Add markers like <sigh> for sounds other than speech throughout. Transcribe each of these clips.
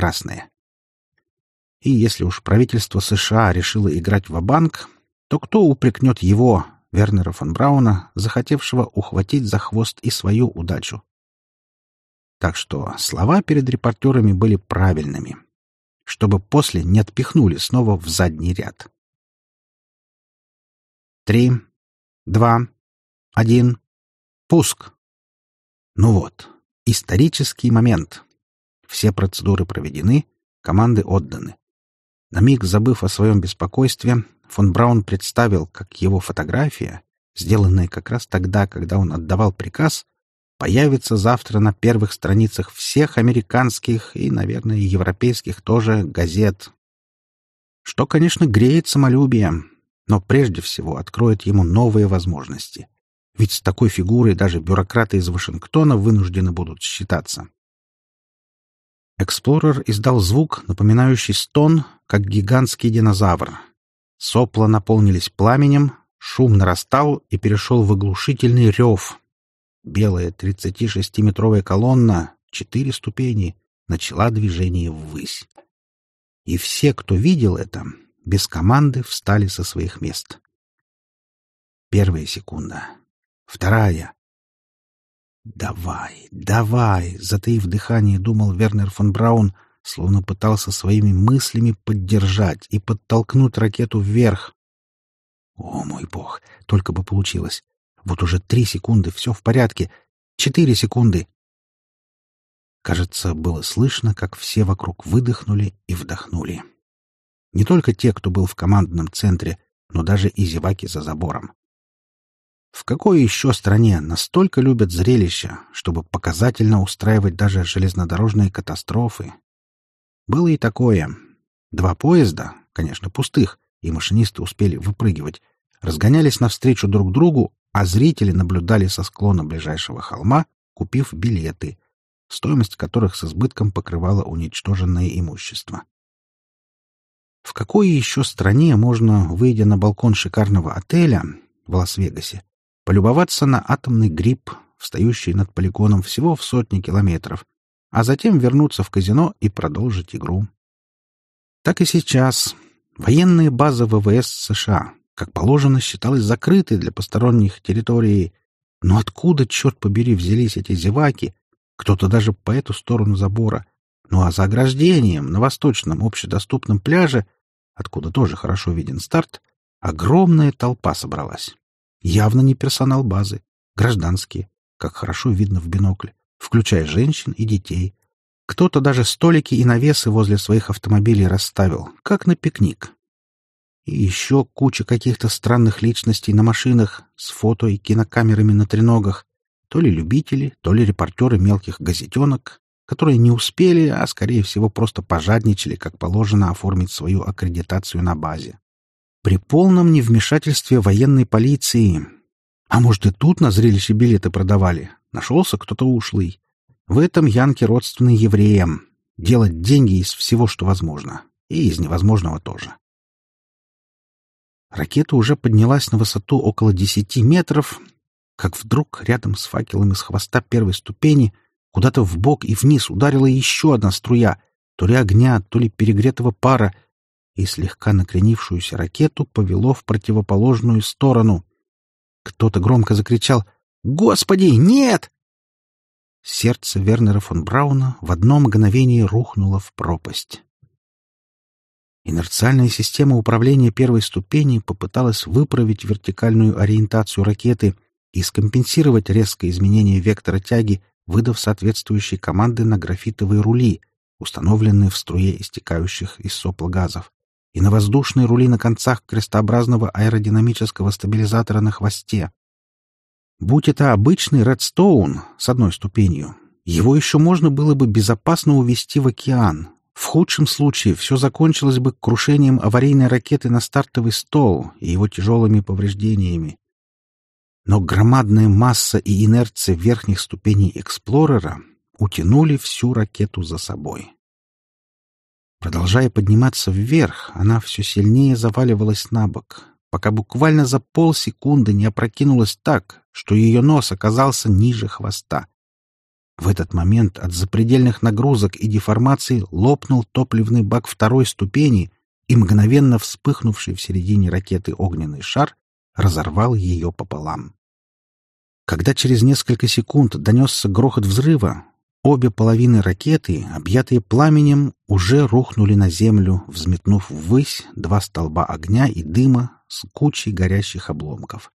красное. И если уж правительство США решило играть в банк то кто упрекнет его, Вернера фон Брауна, захотевшего ухватить за хвост и свою удачу? Так что слова перед репортерами были правильными, чтобы после не отпихнули снова в задний ряд. Три, два, один, пуск. Ну вот, исторический момент. Все процедуры проведены, команды отданы. На миг забыв о своем беспокойстве, фон Браун представил, как его фотография, сделанная как раз тогда, когда он отдавал приказ, появится завтра на первых страницах всех американских и, наверное, европейских тоже газет. Что, конечно, греет самолюбие, но прежде всего откроет ему новые возможности. Ведь с такой фигурой даже бюрократы из Вашингтона вынуждены будут считаться. Эксплорер издал звук, напоминающий стон, как гигантский динозавр. Сопла наполнились пламенем, шум нарастал и перешел в оглушительный рев, Белая 36-метровая колонна, четыре ступени, начала движение ввысь. И все, кто видел это, без команды встали со своих мест. Первая секунда. Вторая. «Давай, давай!» — затаив дыхание, думал Вернер фон Браун, словно пытался своими мыслями поддержать и подтолкнуть ракету вверх. О, мой бог! Только бы получилось! Вот уже три секунды, все в порядке. Четыре секунды. Кажется, было слышно, как все вокруг выдохнули и вдохнули. Не только те, кто был в командном центре, но даже и зеваки за забором. В какой еще стране настолько любят зрелища, чтобы показательно устраивать даже железнодорожные катастрофы? Было и такое. Два поезда, конечно, пустых, и машинисты успели выпрыгивать, разгонялись навстречу друг другу, а зрители наблюдали со склона ближайшего холма, купив билеты, стоимость которых с избытком покрывала уничтоженное имущество. В какой еще стране можно, выйдя на балкон шикарного отеля в Лас-Вегасе, полюбоваться на атомный гриб, встающий над полигоном всего в сотни километров, а затем вернуться в казино и продолжить игру? Так и сейчас. Военные базы ВВС США, как положено, считалась закрытой для посторонних территорий. Но откуда, черт побери, взялись эти зеваки? Кто-то даже по эту сторону забора. Ну а за ограждением, на восточном общедоступном пляже, откуда тоже хорошо виден старт, огромная толпа собралась. Явно не персонал базы, гражданские, как хорошо видно в бинокле, включая женщин и детей. Кто-то даже столики и навесы возле своих автомобилей расставил, как на пикник. И еще куча каких-то странных личностей на машинах с фото и кинокамерами на треногах. То ли любители, то ли репортеры мелких газетенок, которые не успели, а, скорее всего, просто пожадничали, как положено, оформить свою аккредитацию на базе. При полном невмешательстве военной полиции. А может, и тут на зрелище билеты продавали? Нашелся кто-то ушлый. В этом Янки родственны евреям. Делать деньги из всего, что возможно. И из невозможного тоже. Ракета уже поднялась на высоту около десяти метров, как вдруг рядом с факелом из хвоста первой ступени куда-то в бок и вниз ударила еще одна струя, то ли огня, то ли перегретого пара, и слегка накренившуюся ракету повело в противоположную сторону. Кто-то громко закричал «Господи, нет!» Сердце Вернера фон Брауна в одно мгновение рухнуло в пропасть. Инерциальная система управления первой ступени попыталась выправить вертикальную ориентацию ракеты и скомпенсировать резкое изменение вектора тяги, выдав соответствующие команды на графитовые рули, установленные в струе истекающих из сопла газов, и на воздушные рули на концах крестообразного аэродинамического стабилизатора на хвосте. Будь это обычный Редстоун с одной ступенью, его еще можно было бы безопасно увести в океан, в худшем случае все закончилось бы крушением аварийной ракеты на стартовый стол и его тяжелыми повреждениями. Но громадная масса и инерция верхних ступеней «Эксплорера» утянули всю ракету за собой. Продолжая подниматься вверх, она все сильнее заваливалась на бок, пока буквально за полсекунды не опрокинулась так, что ее нос оказался ниже хвоста. В этот момент от запредельных нагрузок и деформаций лопнул топливный бак второй ступени, и мгновенно вспыхнувший в середине ракеты огненный шар разорвал ее пополам. Когда через несколько секунд донесся грохот взрыва, обе половины ракеты, объятые пламенем, уже рухнули на землю, взметнув ввысь два столба огня и дыма с кучей горящих обломков.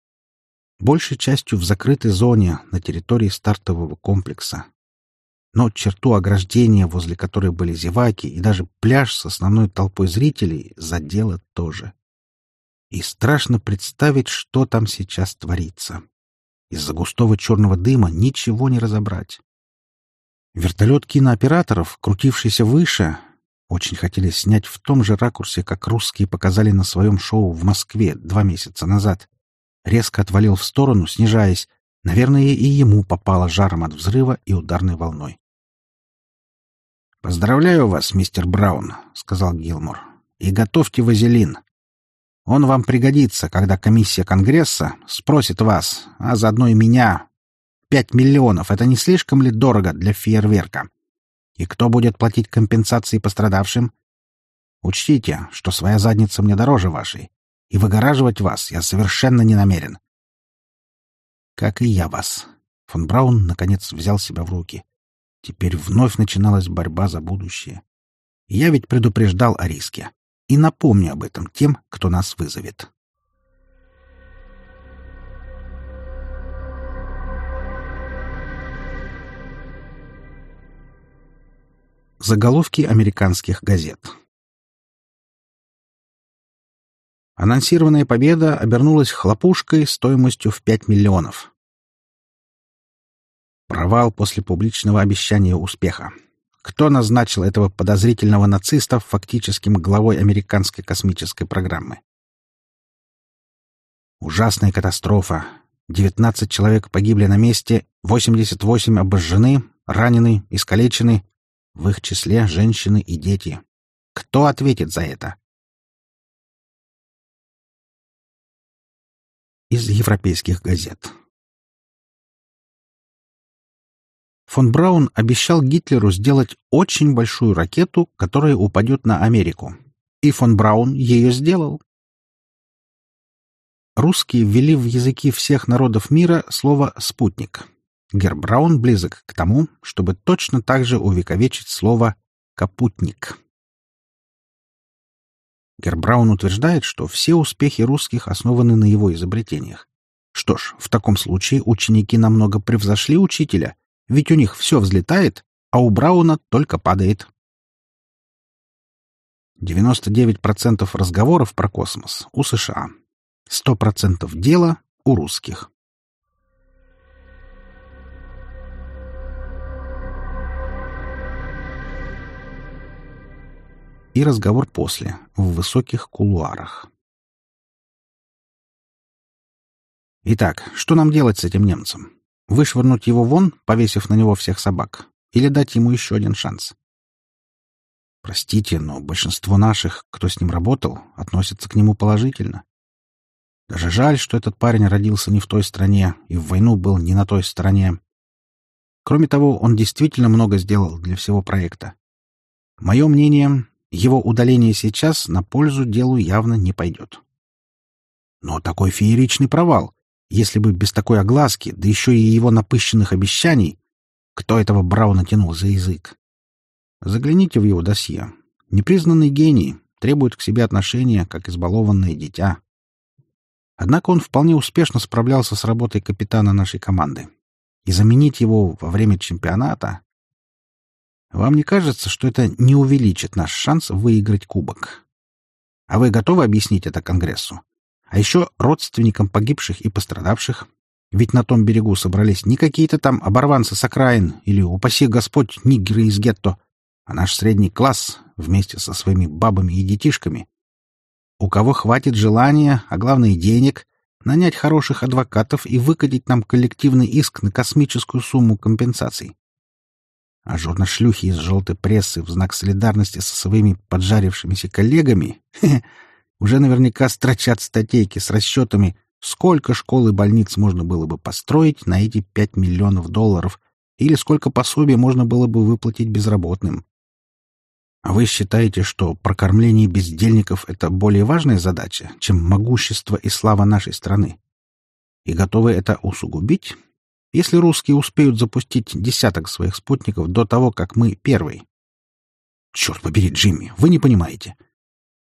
Большей частью в закрытой зоне на территории стартового комплекса. Но черту ограждения, возле которой были зеваки, и даже пляж с основной толпой зрителей задело тоже. И страшно представить, что там сейчас творится. Из-за густого черного дыма ничего не разобрать. Вертолет кинооператоров, крутившийся выше, очень хотели снять в том же ракурсе, как русские показали на своем шоу в Москве два месяца назад. Резко отвалил в сторону, снижаясь. Наверное, и ему попало жаром от взрыва и ударной волной. «Поздравляю вас, мистер Браун», — сказал Гилмор. «И готовьте вазелин. Он вам пригодится, когда комиссия Конгресса спросит вас, а заодно и меня. Пять миллионов — это не слишком ли дорого для фейерверка? И кто будет платить компенсации пострадавшим? Учтите, что своя задница мне дороже вашей, и выгораживать вас я совершенно не намерен. Как и я вас. Фон Браун, наконец, взял себя в руки. Теперь вновь начиналась борьба за будущее. Я ведь предупреждал о риске и напомню об этом тем, кто нас вызовет. Заголовки американских газет Анонсированная победа обернулась хлопушкой стоимостью в 5 миллионов. Провал после публичного обещания успеха. Кто назначил этого подозрительного нациста фактическим главой американской космической программы? Ужасная катастрофа. 19 человек погибли на месте, 88 обожжены, ранены, искалечены, в их числе женщины и дети. Кто ответит за это? Из европейских газет. фон Браун обещал Гитлеру сделать очень большую ракету, которая упадет на Америку. И фон Браун ее сделал. Русские ввели в языки всех народов мира слово «спутник». Герр Браун близок к тому, чтобы точно так же увековечить слово «капутник». Герр Браун утверждает, что все успехи русских основаны на его изобретениях. Что ж, в таком случае ученики намного превзошли учителя, ведь у них все взлетает, а у Брауна только падает. 99% разговоров про космос у США. 100% дела у русских. И разговор после, в высоких кулуарах. Итак, что нам делать с этим немцем? Вышвырнуть его вон, повесив на него всех собак? Или дать ему еще один шанс? Простите, но большинство наших, кто с ним работал, относятся к нему положительно. Даже жаль, что этот парень родился не в той стране и в войну был не на той стороне. Кроме того, он действительно много сделал для всего проекта. Мое мнение, его удаление сейчас на пользу делу явно не пойдет. Но такой фееричный провал. Если бы без такой огласки, да еще и его напыщенных обещаний, кто этого Брауна тянул за язык? Загляните в его досье. Непризнанный гений требует к себе отношения, как избалованное дитя. Однако он вполне успешно справлялся с работой капитана нашей команды. И заменить его во время чемпионата... Вам не кажется, что это не увеличит наш шанс выиграть кубок? А вы готовы объяснить это Конгрессу? А еще родственникам погибших и пострадавших. Ведь на том берегу собрались не какие-то там оборванцы с окраин или, упаси Господь, нигеры из гетто, а наш средний класс вместе со своими бабами и детишками. У кого хватит желания, а главное денег, нанять хороших адвокатов и выкатить нам коллективный иск на космическую сумму компенсаций. А журношлюхи из желтой прессы в знак солидарности со своими поджарившимися коллегами <laughs> уже наверняка строчат статейки с расчетами, сколько школ и больниц можно было бы построить на эти пять миллионов долларов или сколько пособий можно было бы выплатить безработным. А вы считаете, что прокормление бездельников — это более важная задача, чем могущество и слава нашей страны? И готовы это усугубить, если русские успеют запустить десяток своих спутников до того, как мы первый? Черт побери, Джимми, вы не понимаете.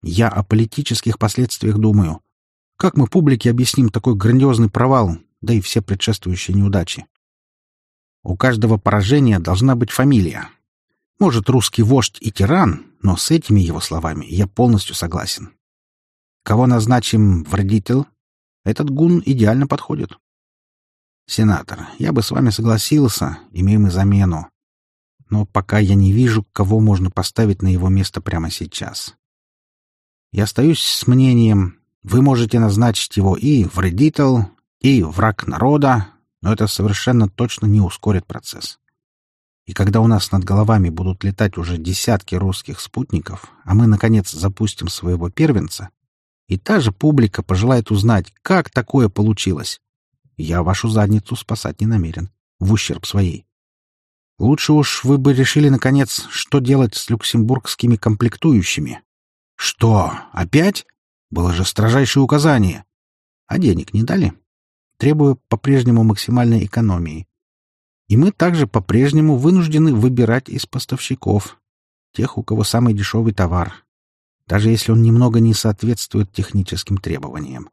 Я о политических последствиях думаю. Как мы публике объясним такой грандиозный провал, да и все предшествующие неудачи? У каждого поражения должна быть фамилия, может, русский вождь и тиран, но с этими его словами я полностью согласен. Кого назначим в родитель? Этот гун идеально подходит. Сенатор, я бы с вами согласился, имеем и замену. Но пока я не вижу, кого можно поставить на его место прямо сейчас. Я остаюсь с мнением, вы можете назначить его и вредитель, и враг народа, но это совершенно точно не ускорит процесс. И когда у нас над головами будут летать уже десятки русских спутников, а мы, наконец, запустим своего первенца, и та же публика пожелает узнать, как такое получилось, я вашу задницу спасать не намерен, в ущерб своей. Лучше уж вы бы решили, наконец, что делать с люксембургскими комплектующими. Что, опять? Было же строжайшее указание. А денег не дали? Требую по-прежнему максимальной экономии. И мы также по-прежнему вынуждены выбирать из поставщиков, тех, у кого самый дешевый товар, даже если он немного не соответствует техническим требованиям.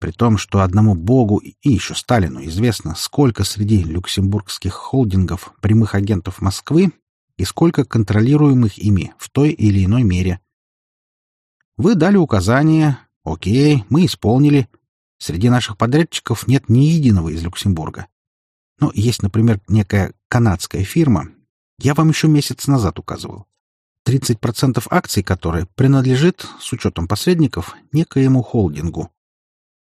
При том, что одному Богу и еще Сталину известно, сколько среди люксембургских холдингов прямых агентов Москвы и сколько контролируемых ими в той или иной мере. Вы дали указания, окей, мы исполнили. Среди наших подрядчиков нет ни единого из Люксембурга. Но есть, например, некая канадская фирма. Я вам еще месяц назад указывал. 30% акций которой принадлежит, с учетом посредников, некоему холдингу.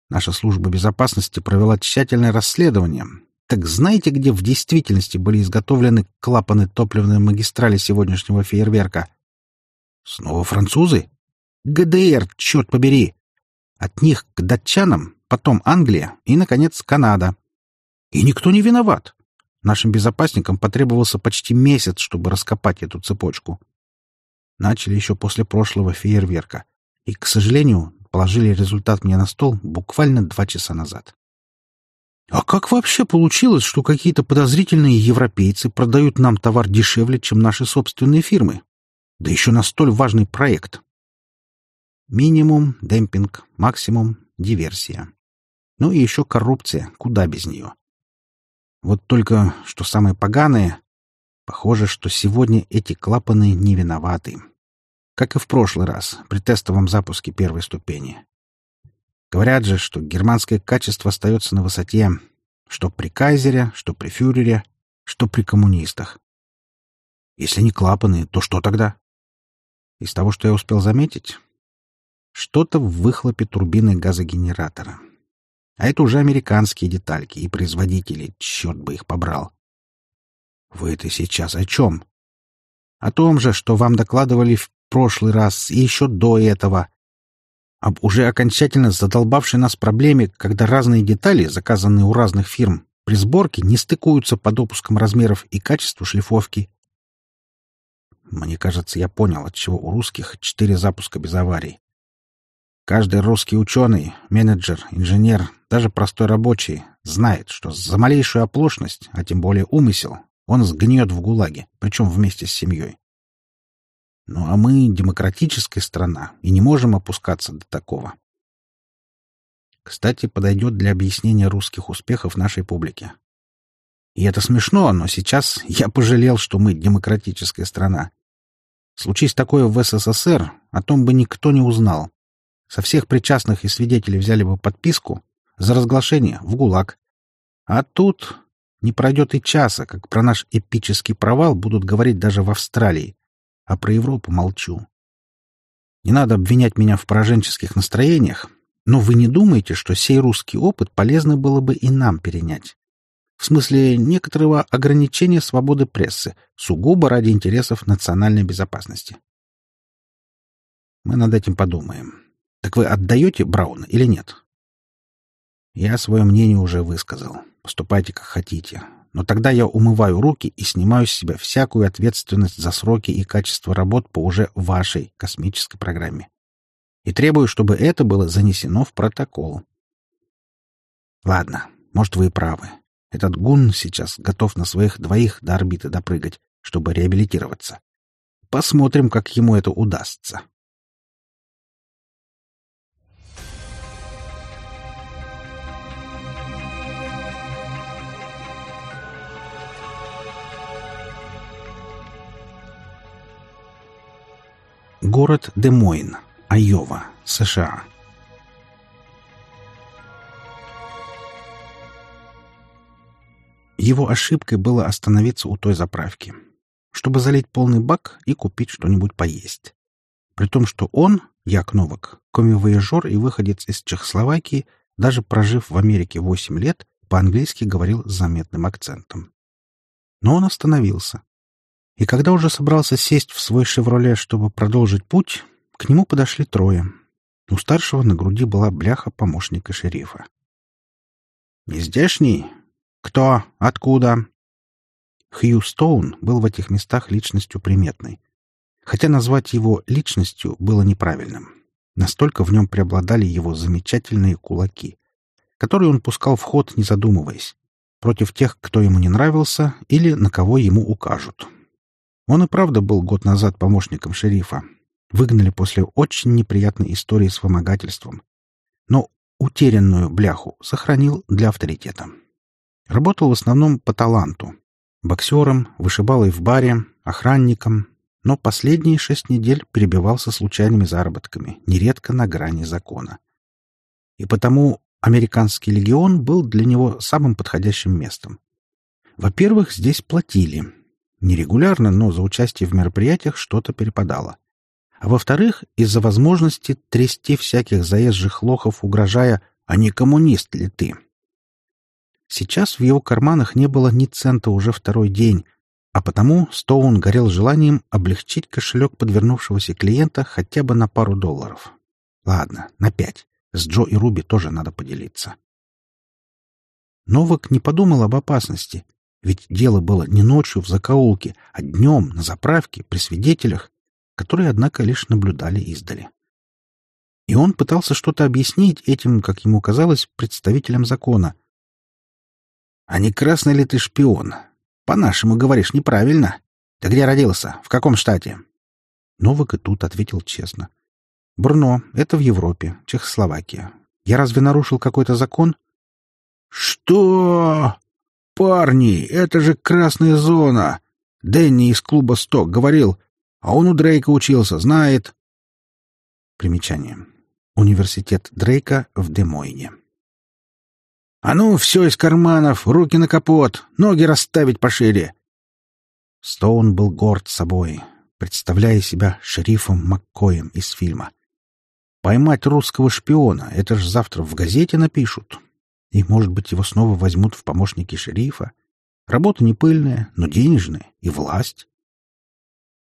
Наша служба безопасности провела тщательное расследование. Так знаете, где в действительности были изготовлены клапаны топливной магистрали сегодняшнего фейерверка? Снова французы? ГДР, черт побери! От них к датчанам, потом Англия и, наконец, Канада. И никто не виноват. Нашим безопасникам потребовался почти месяц, чтобы раскопать эту цепочку. Начали еще после прошлого фейерверка. И, к сожалению, положили результат мне на стол буквально два часа назад. А как вообще получилось, что какие-то подозрительные европейцы продают нам товар дешевле, чем наши собственные фирмы? Да еще на столь важный проект. Минимум — демпинг, максимум — диверсия. Ну и еще коррупция, куда без нее. Вот только, что самое поганое, похоже, что сегодня эти клапаны не виноваты. Как и в прошлый раз, при тестовом запуске первой ступени. Говорят же, что германское качество остается на высоте, что при кайзере, что при фюрере, что при коммунистах. Если не клапаны, то что тогда? Из того, что я успел заметить, что-то в выхлопе турбины газогенератора. А это уже американские детальки и производители, черт бы их побрал. Вы это сейчас о чем? О том же, что вам докладывали в прошлый раз и еще до этого. Об уже окончательно задолбавшей нас проблеме, когда разные детали, заказанные у разных фирм, при сборке не стыкуются по допускам размеров и качеству шлифовки. Мне кажется, я понял, от чего у русских четыре запуска без аварий. Каждый русский ученый, менеджер, инженер, даже простой рабочий знает, что за малейшую оплошность, а тем более умысел, он сгниет в ГУЛАГе, причем вместе с семьей. Ну а мы демократическая страна и не можем опускаться до такого. Кстати, подойдет для объяснения русских успехов нашей публике. И это смешно, но сейчас <laughs> я пожалел, что мы демократическая страна. Случись такое в СССР, о том бы никто не узнал. Со всех причастных и свидетелей взяли бы подписку за разглашение в ГУЛАГ. А тут не пройдет и часа, как про наш эпический провал будут говорить даже в Австралии, а про Европу молчу. Не надо обвинять меня в пораженческих настроениях, но вы не думаете, что сей русский опыт полезно было бы и нам перенять? В смысле некоторого ограничения свободы прессы, сугубо ради интересов национальной безопасности. Мы над этим подумаем. Так вы отдаете Брауна или нет? Я свое мнение уже высказал. Поступайте как хотите. Но тогда я умываю руки и снимаю с себя всякую ответственность за сроки и качество работ по уже вашей космической программе. И требую, чтобы это было занесено в протокол. Ладно, может, вы и правы. Этот гун сейчас готов на своих двоих до орбиты допрыгать, чтобы реабилитироваться. Посмотрим, как ему это удастся. Город Демойн, Айова, США. Его ошибкой было остановиться у той заправки, чтобы залить полный бак и купить что-нибудь поесть. При том, что он, Як Новак, комивояжер и выходец из Чехословакии, даже прожив в Америке 8 лет, по-английски говорил с заметным акцентом. Но он остановился, и когда уже собрался сесть в свой «Шевроле», чтобы продолжить путь, к нему подошли трое. У старшего на груди была бляха помощника шерифа. «Не Кто? Откуда?» Хью Стоун был в этих местах личностью приметной. Хотя назвать его личностью было неправильным. Настолько в нем преобладали его замечательные кулаки, которые он пускал в ход, не задумываясь, против тех, кто ему не нравился или на кого ему укажут. Он и правда был год назад помощником шерифа. Выгнали после очень неприятной истории с вымогательством. Но утерянную бляху сохранил для авторитета. Работал в основном по таланту. Боксером, вышибалой в баре, охранником, но последние шесть недель перебивался случайными заработками, нередко на грани закона. И потому американский легион был для него самым подходящим местом. Во-первых, здесь платили, Нерегулярно, но за участие в мероприятиях что-то перепадало. А во-вторых, из-за возможности трясти всяких заезжих лохов, угрожая «А не коммунист ли ты?». Сейчас в его карманах не было ни цента уже второй день, а потому Стоун горел желанием облегчить кошелек подвернувшегося клиента хотя бы на пару долларов. Ладно, на пять. С Джо и Руби тоже надо поделиться. Новак не подумал об опасности ведь дело было не ночью в закоулке, а днем на заправке при свидетелях, которые, однако, лишь наблюдали издали. И он пытался что-то объяснить этим, как ему казалось, представителям закона. «А не красный ли ты шпион? По-нашему говоришь неправильно. Ты где родился? В каком штате?» Новак и тут ответил честно. «Брно. Это в Европе. Чехословакия. Я разве нарушил какой-то закон?» «Что?» «Парни, это же красная зона!» Дэнни из клуба «Сток» говорил, а он у Дрейка учился, знает. Примечание. Университет Дрейка в Демойне. «А ну, все из карманов, руки на капот, ноги расставить пошире!» Стоун был горд собой, представляя себя шерифом Маккоем из фильма. «Поймать русского шпиона — это ж завтра в газете напишут, и, может быть, его снова возьмут в помощники шерифа. Работа не пыльная, но денежная и власть.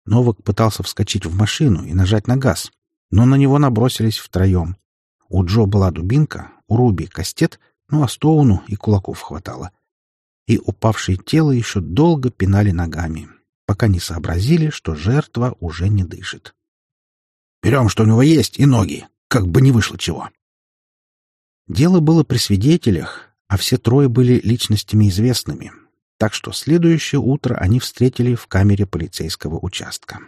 Новак пытался вскочить в машину и нажать на газ, но на него набросились втроем. У Джо была дубинка, у Руби — кастет, ну а Стоуну и кулаков хватало. И упавшее тело еще долго пинали ногами, пока не сообразили, что жертва уже не дышит. «Берем, что у него есть, и ноги, как бы не вышло чего», Дело было при свидетелях, а все трое были личностями известными, так что следующее утро они встретили в камере полицейского участка.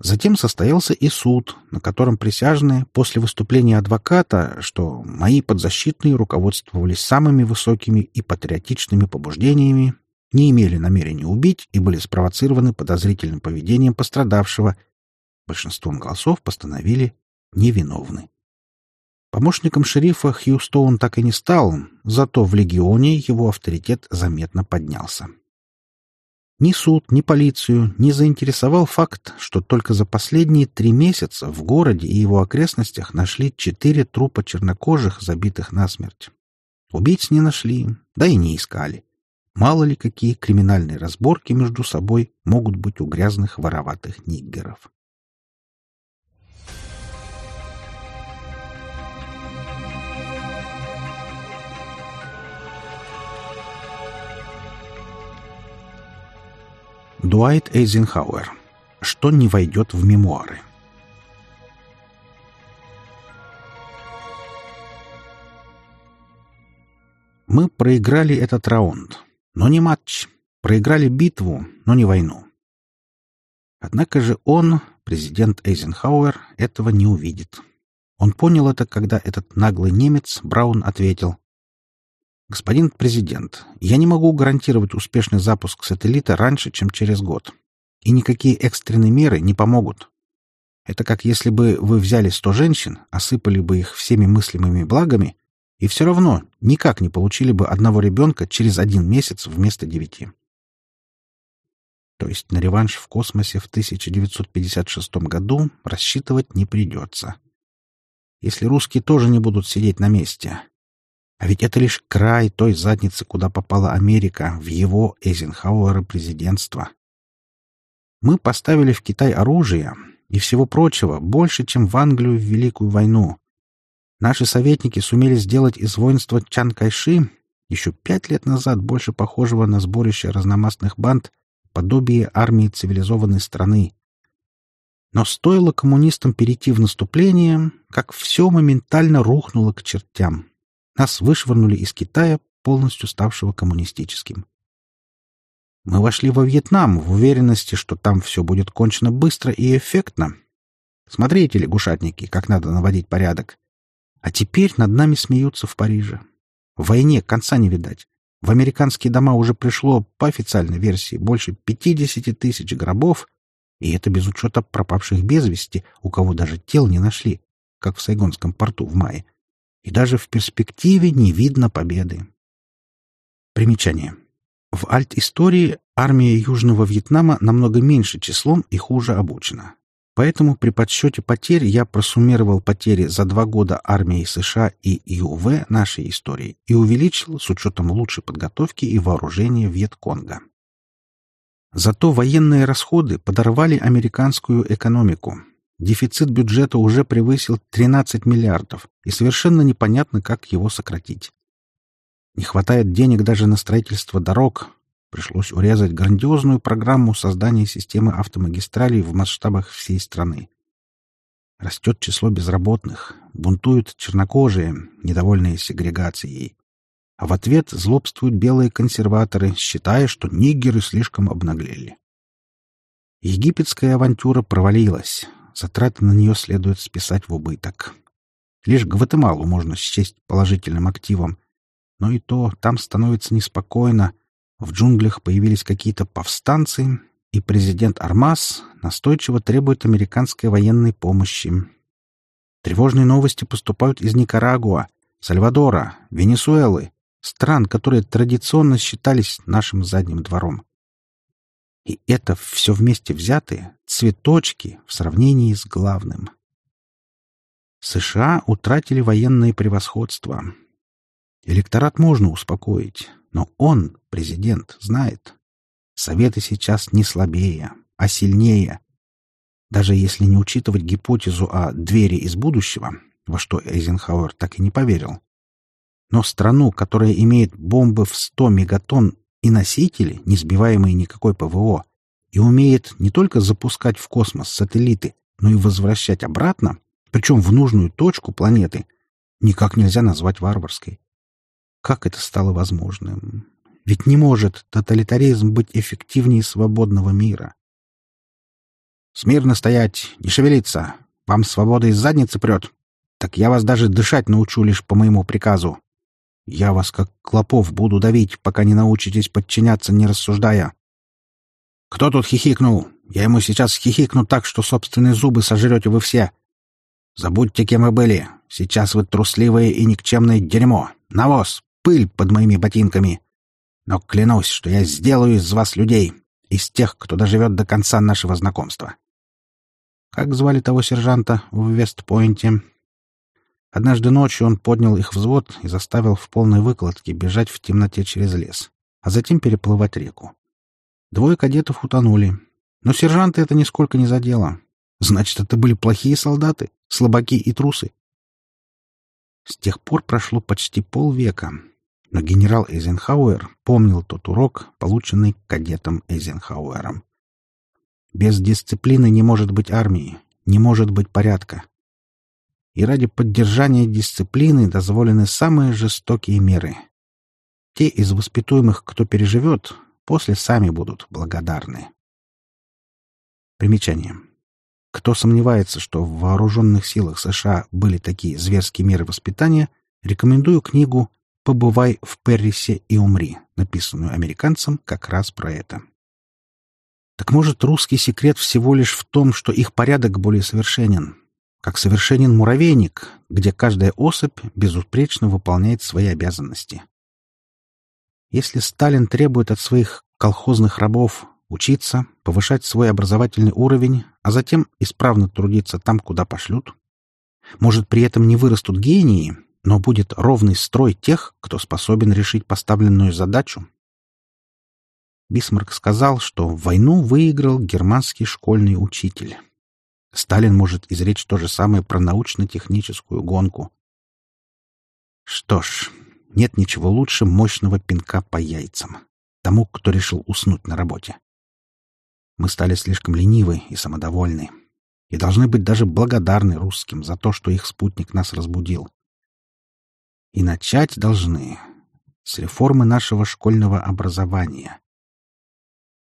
Затем состоялся и суд, на котором присяжные после выступления адвоката, что мои подзащитные руководствовались самыми высокими и патриотичными побуждениями, не имели намерения убить и были спровоцированы подозрительным поведением пострадавшего, большинством голосов постановили невиновны. Помощником шерифа Хьюстоун так и не стал, зато в легионе его авторитет заметно поднялся. Ни суд, ни полицию не заинтересовал факт, что только за последние три месяца в городе и его окрестностях нашли четыре трупа чернокожих, забитых насмерть. Убийц не нашли, да и не искали. Мало ли какие криминальные разборки между собой могут быть у грязных вороватых ниггеров. Дуайт Эйзенхауэр. Что не войдет в мемуары. Мы проиграли этот раунд, но не матч. Проиграли битву, но не войну. Однако же он, президент Эйзенхауэр, этого не увидит. Он понял это, когда этот наглый немец Браун ответил. «Господин президент, я не могу гарантировать успешный запуск сателлита раньше, чем через год. И никакие экстренные меры не помогут. Это как если бы вы взяли сто женщин, осыпали бы их всеми мыслимыми благами, и все равно никак не получили бы одного ребенка через один месяц вместо девяти. То есть на реванш в космосе в 1956 году рассчитывать не придется если русские тоже не будут сидеть на месте. А ведь это лишь край той задницы, куда попала Америка в его Эйзенхауэра президентство. Мы поставили в Китай оружие и всего прочего больше, чем в Англию в Великую войну. Наши советники сумели сделать из воинства Чан Кайши еще пять лет назад больше похожего на сборище разномастных банд подобие армии цивилизованной страны. Но стоило коммунистам перейти в наступление, как все моментально рухнуло к чертям. Нас вышвырнули из Китая, полностью ставшего коммунистическим. Мы вошли во Вьетнам в уверенности, что там все будет кончено быстро и эффектно. Смотрите, лягушатники, как надо наводить порядок. А теперь над нами смеются в Париже. В войне конца не видать. В американские дома уже пришло, по официальной версии, больше 50 тысяч гробов, и это без учета пропавших без вести, у кого даже тел не нашли, как в Сайгонском порту в мае. И даже в перспективе не видно победы. Примечание. В Альт-истории армия Южного Вьетнама намного меньше числом и хуже обучена. Поэтому при подсчете потерь я просуммировал потери за два года армии США и ЮВ нашей истории и увеличил с учетом лучшей подготовки и вооружения Вьетконга. Зато военные расходы подорвали американскую экономику. Дефицит бюджета уже превысил 13 миллиардов, и совершенно непонятно, как его сократить. Не хватает денег даже на строительство дорог. Пришлось урезать грандиозную программу создания системы автомагистралей в масштабах всей страны. Растет число безработных, бунтуют чернокожие, недовольные сегрегацией а в ответ злобствуют белые консерваторы, считая, что нигеры слишком обнаглели. Египетская авантюра провалилась. Затраты на нее следует списать в убыток. Лишь Гватемалу можно счесть положительным активом. Но и то там становится неспокойно. В джунглях появились какие-то повстанцы, и президент Армаз настойчиво требует американской военной помощи. Тревожные новости поступают из Никарагуа, Сальвадора, Венесуэлы, стран, которые традиционно считались нашим задним двором. И это все вместе взятые цветочки в сравнении с главным. США утратили военное превосходство. Электорат можно успокоить, но он, президент, знает. Советы сейчас не слабее, а сильнее. Даже если не учитывать гипотезу о «двери из будущего», во что Эйзенхауэр так и не поверил, но страну, которая имеет бомбы в 100 мегатонн и носители, не сбиваемые никакой ПВО, и умеет не только запускать в космос сателлиты, но и возвращать обратно, причем в нужную точку планеты, никак нельзя назвать варварской. Как это стало возможным? Ведь не может тоталитаризм быть эффективнее свободного мира. «Смирно стоять, не шевелиться! Вам свобода из задницы прет! Так я вас даже дышать научу лишь по моему приказу!» Я вас как клопов буду давить, пока не научитесь подчиняться, не рассуждая. Кто тут хихикнул? Я ему сейчас хихикну так, что собственные зубы сожрете вы все. Забудьте, кем вы были. Сейчас вы трусливое и никчемное дерьмо. Навоз, пыль под моими ботинками. Но клянусь, что я сделаю из вас людей, из тех, кто доживет до конца нашего знакомства. Как звали того сержанта в Вестпойнте? Однажды ночью он поднял их взвод и заставил в полной выкладке бежать в темноте через лес, а затем переплывать реку. Двое кадетов утонули, но сержанта это нисколько не задело. Значит, это были плохие солдаты, слабаки и трусы. С тех пор прошло почти полвека, но генерал Эйзенхауэр помнил тот урок, полученный кадетом Эйзенхауэром. Без дисциплины не может быть армии, не может быть порядка. И ради поддержания дисциплины дозволены самые жестокие меры. Те из воспитуемых, кто переживет, после сами будут благодарны. Примечание. Кто сомневается, что в вооруженных силах США были такие зверские меры воспитания, рекомендую книгу «Побывай в Перрисе и умри», написанную американцем как раз про это. Так может, русский секрет всего лишь в том, что их порядок более совершенен, как совершенен муравейник, где каждая особь безупречно выполняет свои обязанности. Если Сталин требует от своих колхозных рабов учиться, повышать свой образовательный уровень, а затем исправно трудиться там, куда пошлют, может, при этом не вырастут гении, но будет ровный строй тех, кто способен решить поставленную задачу, Бисмарк сказал, что войну выиграл германский школьный учитель. Сталин может изречь то же самое про научно-техническую гонку. Что ж, нет ничего лучше мощного пинка по яйцам. Тому, кто решил уснуть на работе. Мы стали слишком ленивы и самодовольны. И должны быть даже благодарны русским за то, что их спутник нас разбудил. И начать должны с реформы нашего школьного образования.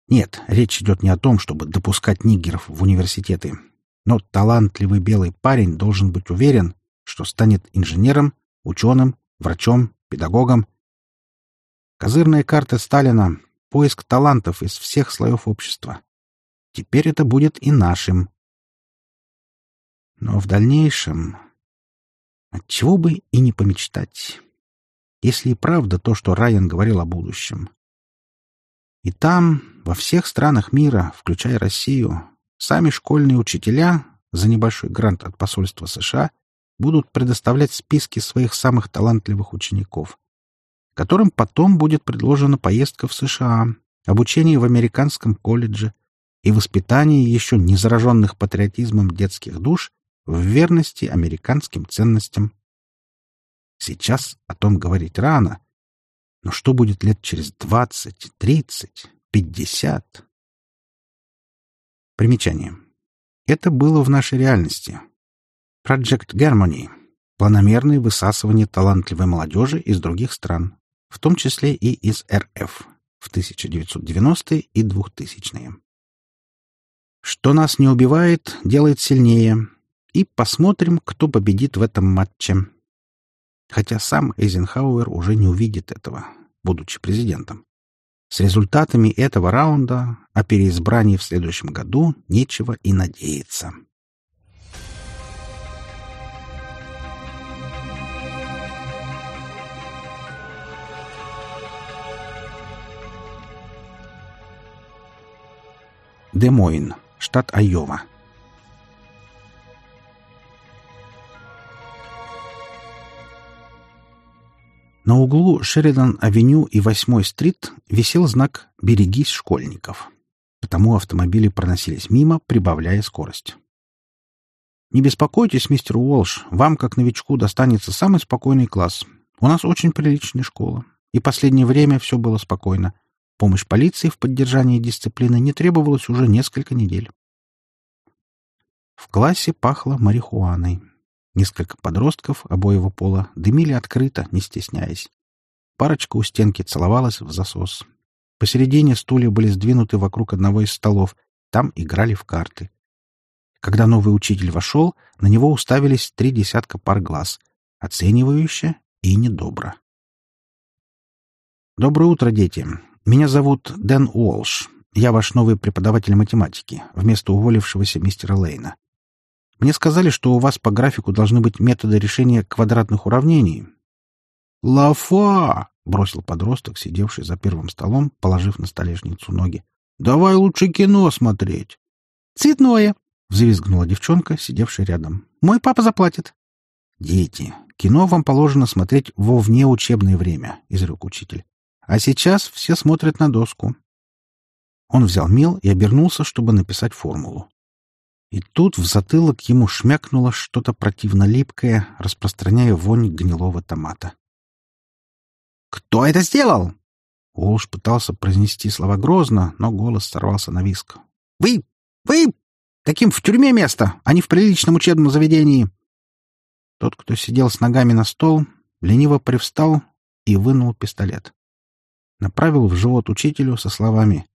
Нет, речь идет не о том, чтобы допускать нигеров в университеты. Но талантливый белый парень должен быть уверен, что станет инженером, ученым, врачом, педагогом. Козырная карта Сталина — поиск талантов из всех слоев общества. Теперь это будет и нашим. Но в дальнейшем... Отчего бы и не помечтать. Если и правда то, что Райан говорил о будущем. И там, во всех странах мира, включая Россию, сами школьные учителя за небольшой грант от посольства США будут предоставлять списки своих самых талантливых учеников, которым потом будет предложена поездка в США, обучение в американском колледже и воспитание еще не зараженных патриотизмом детских душ в верности американским ценностям. Сейчас о том говорить рано, но что будет лет через двадцать, тридцать, пятьдесят? Примечание. Это было в нашей реальности. Project Harmony — планомерное высасывание талантливой молодежи из других стран, в том числе и из РФ в 1990-е и 2000-е. Что нас не убивает, делает сильнее. И посмотрим, кто победит в этом матче. Хотя сам Эйзенхауэр уже не увидит этого, будучи президентом. С результатами этого раунда о переизбрании в следующем году нечего и надеяться. Демойн, штат Айова. На углу Шеридан-авеню и 8-й стрит висел знак «Берегись школьников». Потому автомобили проносились мимо, прибавляя скорость. «Не беспокойтесь, мистер Уолш, вам, как новичку, достанется самый спокойный класс. У нас очень приличная школа, и последнее время все было спокойно. Помощь полиции в поддержании дисциплины не требовалась уже несколько недель». В классе пахло марихуаной. Несколько подростков обоего пола дымили открыто, не стесняясь. Парочка у стенки целовалась в засос. Посередине стулья были сдвинуты вокруг одного из столов. Там играли в карты. Когда новый учитель вошел, на него уставились три десятка пар глаз, оценивающе и недобро. «Доброе утро, дети. Меня зовут Дэн Уолш. Я ваш новый преподаватель математики, вместо уволившегося мистера Лейна. Мне сказали, что у вас по графику должны быть методы решения квадратных уравнений. «Лафа!» — бросил подросток, сидевший за первым столом, положив на столешницу ноги. «Давай лучше кино смотреть». «Цветное!» — взвизгнула девчонка, сидевшая рядом. «Мой папа заплатит». «Дети, кино вам положено смотреть во внеучебное время», — изрек учитель. «А сейчас все смотрят на доску». Он взял мел и обернулся, чтобы написать формулу. И тут в затылок ему шмякнуло что-то противно липкое, распространяя вонь гнилого томата. «Кто это сделал?» Уолш пытался произнести слова грозно, но голос сорвался на виск. «Вы Вы таким в тюрьме место, а не в приличном учебном заведении. Тот, кто сидел с ногами на стол, лениво привстал и вынул пистолет. Направил в живот учителю со словами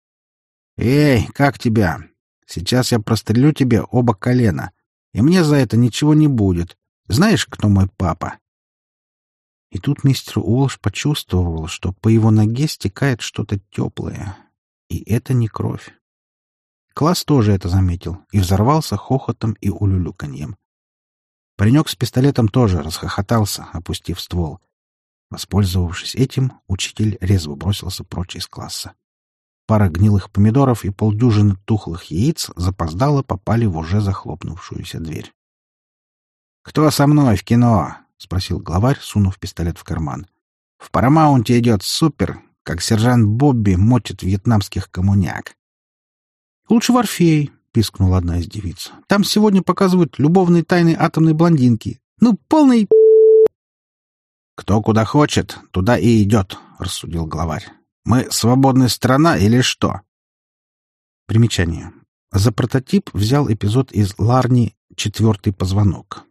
«Эй, как тебя? Сейчас я прострелю тебе оба колена, и мне за это ничего не будет. Знаешь, кто мой папа?» И тут мистер Уолш почувствовал, что по его ноге стекает что-то теплое. И это не кровь. Класс тоже это заметил и взорвался хохотом и улюлюканьем. Паренек с пистолетом тоже расхохотался, опустив ствол. Воспользовавшись этим, учитель резво бросился прочь из класса. Пара гнилых помидоров и полдюжины тухлых яиц запоздало попали в уже захлопнувшуюся дверь. «Кто со мной в кино?» — спросил главарь, сунув пистолет в карман. «В Парамаунте идет супер, как сержант Бобби мочит вьетнамских коммуняк». «Лучше в Орфей», — пискнула одна из девиц. «Там сегодня показывают любовные тайны атомной блондинки. Ну, полный...» «Кто куда хочет, туда и идет», — рассудил главарь. «Мы свободная страна или что?» Примечание. За прототип взял эпизод из Ларни «Четвертый позвонок».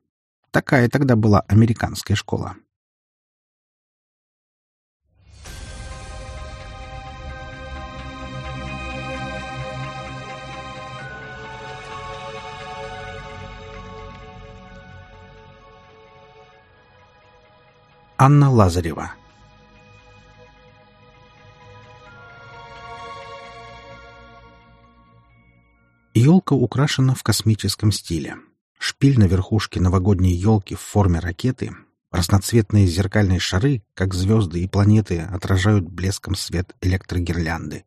Такая тогда была американская школа. Анна Лазарева Елка украшена в космическом стиле. Шпиль на верхушке новогодней елки в форме ракеты, разноцветные зеркальные шары, как звезды и планеты, отражают блеском свет электрогирлянды.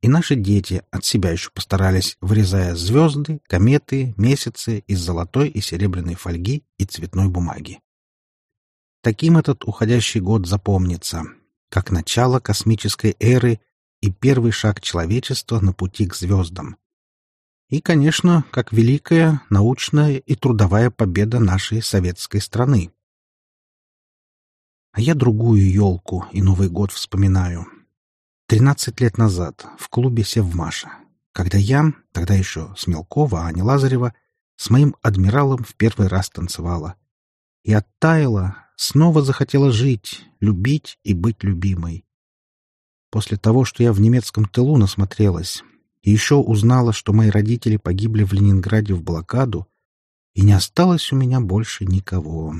И наши дети от себя еще постарались, вырезая звезды, кометы, месяцы из золотой и серебряной фольги и цветной бумаги. Таким этот уходящий год запомнится, как начало космической эры и первый шаг человечества на пути к звездам. И, конечно, как великая научная и трудовая победа нашей советской страны. А я другую елку и Новый год вспоминаю. Тринадцать лет назад в клубе Севмаша, когда я, тогда еще Смелкова, а не Лазарева, с моим адмиралом в первый раз танцевала. И оттаяла, снова захотела жить, любить и быть любимой. После того, что я в немецком тылу насмотрелась, и еще узнала, что мои родители погибли в Ленинграде в блокаду, и не осталось у меня больше никого.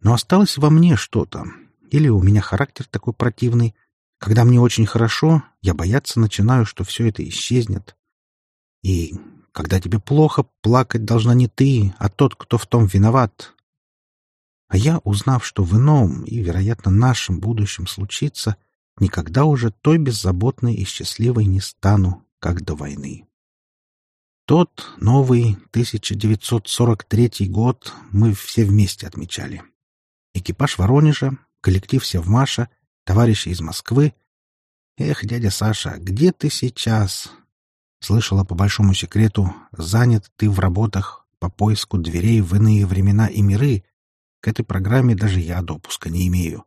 Но осталось во мне что-то, или у меня характер такой противный, когда мне очень хорошо, я бояться начинаю, что все это исчезнет. И когда тебе плохо, плакать должна не ты, а тот, кто в том виноват, а я, узнав, что в ином и, вероятно, нашем будущем случится, никогда уже той беззаботной и счастливой не стану, как до войны. Тот новый 1943 год мы все вместе отмечали. Экипаж Воронежа, коллектив Севмаша, товарищи из Москвы. Эх, дядя Саша, где ты сейчас? Слышала по большому секрету, занят ты в работах по поиску дверей в иные времена и миры, к этой программе даже я допуска не имею.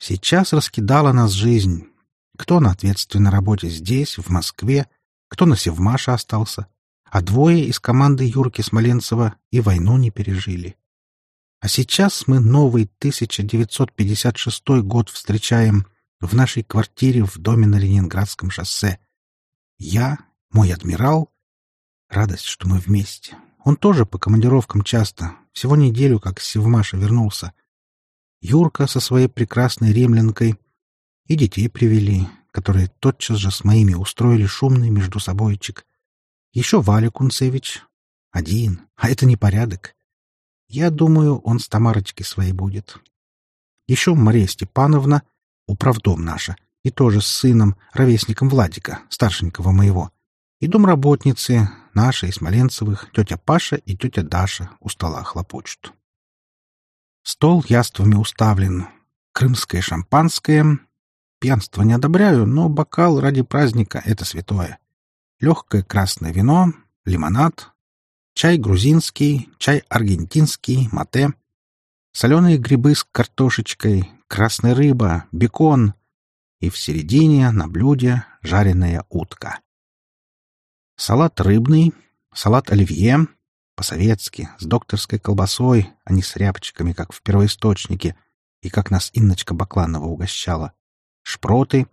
Сейчас раскидала нас жизнь. Кто на ответственной работе здесь, в Москве, кто на Севмаше остался, а двое из команды Юрки Смоленцева и войну не пережили. А сейчас мы новый 1956 год встречаем в нашей квартире в доме на Ленинградском шоссе. Я, мой адмирал. Радость, что мы вместе. Он тоже по командировкам часто, всего неделю, как Севмаша вернулся. Юрка со своей прекрасной римлянкой и детей привели, которые тотчас же с моими устроили шумный между собойчик. Еще Валя Кунцевич. Один. А это не порядок. Я думаю, он с Тамарочкой своей будет. Еще Мария Степановна, управдом наша, и тоже с сыном, ровесником Владика, старшенького моего. И домработницы, наши и Смоленцевых, тетя Паша и тетя Даша у стола хлопочут. Стол яствами уставлен. Крымское шампанское. Пьянство не одобряю, но бокал ради праздника — это святое. Легкое красное вино, лимонад, чай грузинский, чай аргентинский, мате, соленые грибы с картошечкой, красная рыба, бекон и в середине на блюде жареная утка. Салат рыбный, салат оливье, по-советски, с докторской колбасой, а не с рябчиками, как в первоисточнике, и как нас Инночка Бакланова угощала. Шпроты,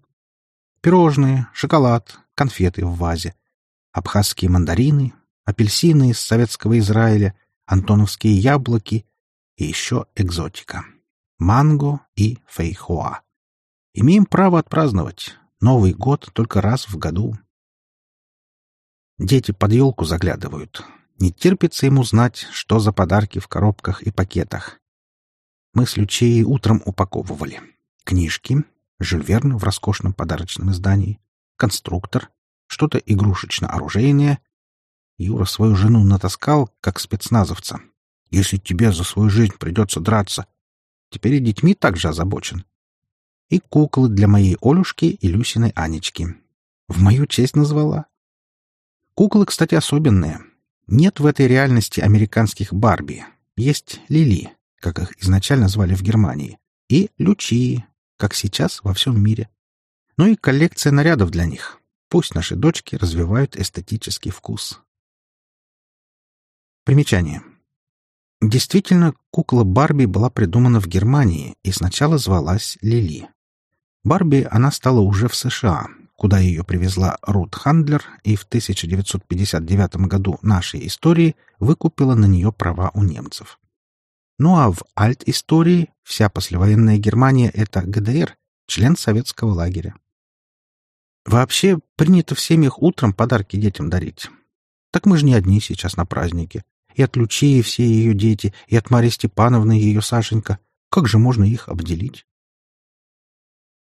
пирожные, шоколад, конфеты в вазе, абхазские мандарины, апельсины из советского Израиля, антоновские яблоки и еще экзотика. Манго и фейхоа. Имеем право отпраздновать. Новый год только раз в году. Дети под елку заглядывают. Не терпится ему знать, что за подарки в коробках и пакетах. Мы с Лючеей утром упаковывали. Книжки, Жюль в роскошном подарочном издании, конструктор, что-то игрушечно-оружейное. Юра свою жену натаскал, как спецназовца. Если тебе за свою жизнь придется драться. Теперь и детьми также озабочен. И куклы для моей Олюшки и Люсиной Анечки. В мою честь назвала. Куклы, кстати, особенные. Нет в этой реальности американских Барби. Есть Лили, как их изначально звали в Германии, и Лючии, как сейчас во всем мире. Ну и коллекция нарядов для них. Пусть наши дочки развивают эстетический вкус. Примечание. Действительно, кукла Барби была придумана в Германии и сначала звалась Лили. Барби она стала уже в США, куда ее привезла Рут Хандлер и в 1959 году нашей истории выкупила на нее права у немцев. Ну а в Альт-истории вся послевоенная Германия — это ГДР, член советского лагеря. Вообще принято в семьях утром подарки детям дарить. Так мы же не одни сейчас на празднике. И от Лючии все ее дети, и от Марьи Степановны ее Сашенька. Как же можно их обделить?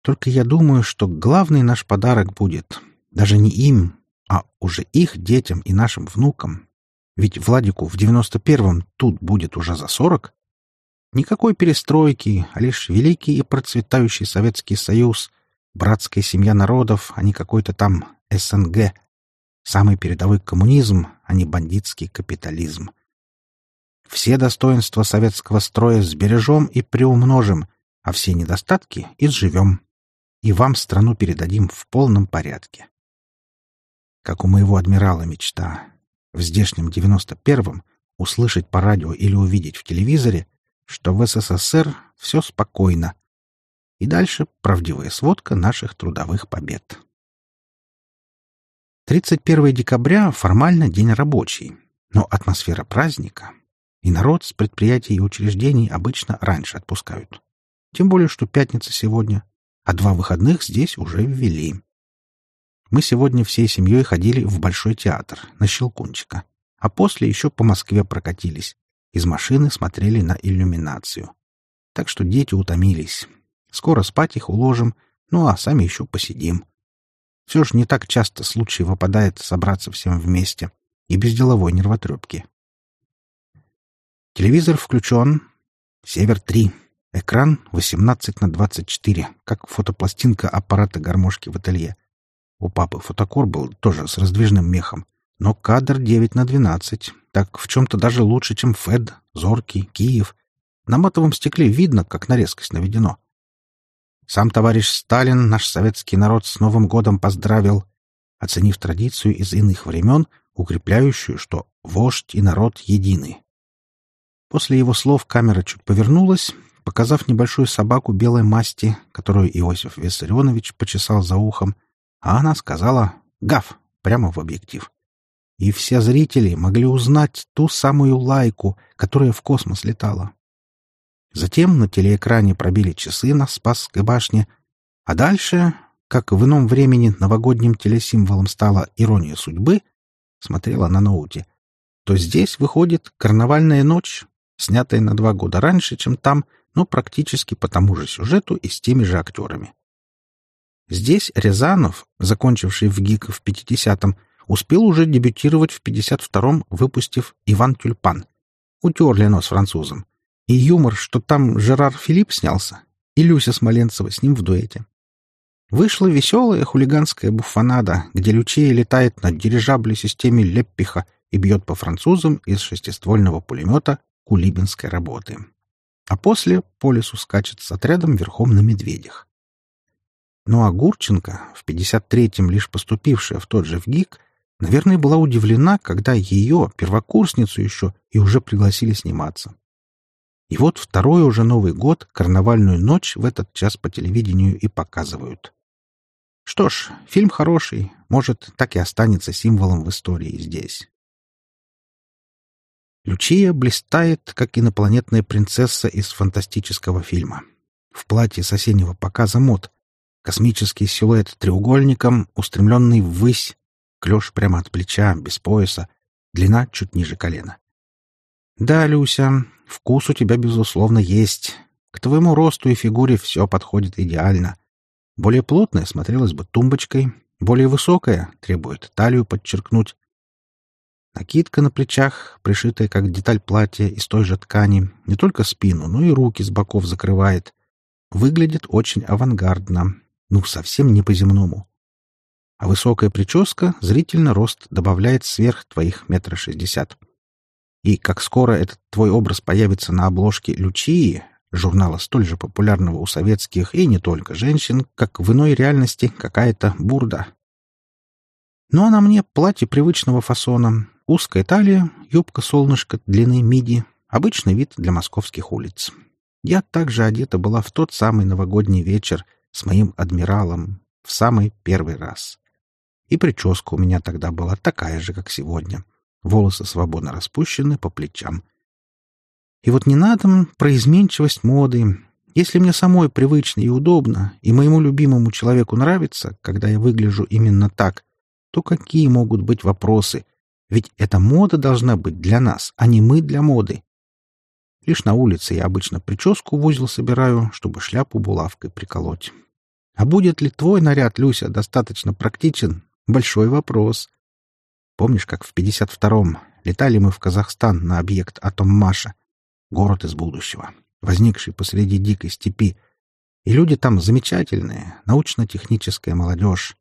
Только я думаю, что главный наш подарок будет даже не им, а уже их детям и нашим внукам. Ведь Владику в девяносто первом тут будет уже за сорок. Никакой перестройки, а лишь великий и процветающий Советский Союз, братская семья народов, а не какой-то там СНГ, самый передовой коммунизм, а не бандитский капитализм. Все достоинства советского строя сбережем и приумножим, а все недостатки изживем и вам страну передадим в полном порядке. Как у моего адмирала мечта. В здешнем девяносто первом услышать по радио или увидеть в телевизоре, что в СССР все спокойно. И дальше правдивая сводка наших трудовых побед. 31 декабря формально день рабочий, но атмосфера праздника, и народ с предприятий и учреждений обычно раньше отпускают. Тем более, что пятница сегодня, а два выходных здесь уже ввели. Мы сегодня всей семьей ходили в Большой театр на Щелкунчика, а после еще по Москве прокатились. Из машины смотрели на иллюминацию. Так что дети утомились. Скоро спать их уложим, ну а сами еще посидим. Все же не так часто случай выпадает собраться всем вместе и без деловой нервотрепки. Телевизор включен. Север-3. Экран 18 на 24, как фотопластинка аппарата гармошки в ателье. У папы фотокор был тоже с раздвижным мехом, но кадр 9 на 12, так в чем-то даже лучше, чем Фед, Зоркий, Киев. На матовом стекле видно, как на резкость наведено. Сам товарищ Сталин наш советский народ с Новым годом поздравил, оценив традицию из иных времен, укрепляющую, что вождь и народ едины. После его слов камера чуть повернулась, показав небольшую собаку белой масти, которую Иосиф Виссарионович почесал за ухом, а она сказала «Гав!» прямо в объектив. И все зрители могли узнать ту самую лайку, которая в космос летала. Затем на телеэкране пробили часы на Спасской башне, а дальше, как в ином времени новогодним телесимволом стала ирония судьбы, смотрела на ноуте, то здесь выходит «Карнавальная ночь», снятая на два года раньше, чем там, но практически по тому же сюжету и с теми же актерами. Здесь Рязанов, закончивший в ГИК в 50-м, успел уже дебютировать в 52-м, выпустив «Иван Тюльпан». Утерли нос французом. И юмор, что там Жерар Филипп снялся, и Люся Смоленцева с ним в дуэте. Вышла веселая хулиганская буфанада, где Лючея летает на дирижабле системе Леппиха и бьет по французам из шестиствольного пулемета кулибинской работы а после по лесу скачет с отрядом верхом на медведях. Ну а Гурченко, в 53-м лишь поступившая в тот же ВГИК, Наверное, была удивлена, когда ее, первокурсницу еще, и уже пригласили сниматься. И вот второй уже Новый год, карнавальную ночь в этот час по телевидению и показывают. Что ж, фильм хороший, может, так и останется символом в истории здесь. Лючия блистает, как инопланетная принцесса из фантастического фильма. В платье с осеннего показа мод. Космический силуэт треугольником, устремленный ввысь, клеш прямо от плеча, без пояса, длина чуть ниже колена. Да, Люся, вкус у тебя, безусловно, есть. К твоему росту и фигуре все подходит идеально. Более плотная смотрелась бы тумбочкой, более высокая требует талию подчеркнуть. Накидка на плечах, пришитая как деталь платья из той же ткани, не только спину, но и руки с боков закрывает. Выглядит очень авангардно, ну, совсем не по-земному. А высокая прическа зрительно рост добавляет сверх твоих метра шестьдесят. И как скоро этот твой образ появится на обложке «Лючии», журнала столь же популярного у советских и не только женщин, как в иной реальности какая-то бурда. Ну а на мне платье привычного фасона, узкая талия, юбка-солнышко длины миди, обычный вид для московских улиц. Я также одета была в тот самый новогодний вечер с моим адмиралом в самый первый раз. И прическа у меня тогда была такая же, как сегодня. Волосы свободно распущены по плечам — и вот не надо про изменчивость моды. Если мне самой привычно и удобно, и моему любимому человеку нравится, когда я выгляжу именно так, то какие могут быть вопросы? Ведь эта мода должна быть для нас, а не мы для моды. Лишь на улице я обычно прическу в узел собираю, чтобы шляпу булавкой приколоть. А будет ли твой наряд, Люся, достаточно практичен? Большой вопрос. Помнишь, как в 52-м летали мы в Казахстан на объект «Атом Маша»? город из будущего, возникший посреди дикой степи. И люди там замечательные, научно-техническая молодежь.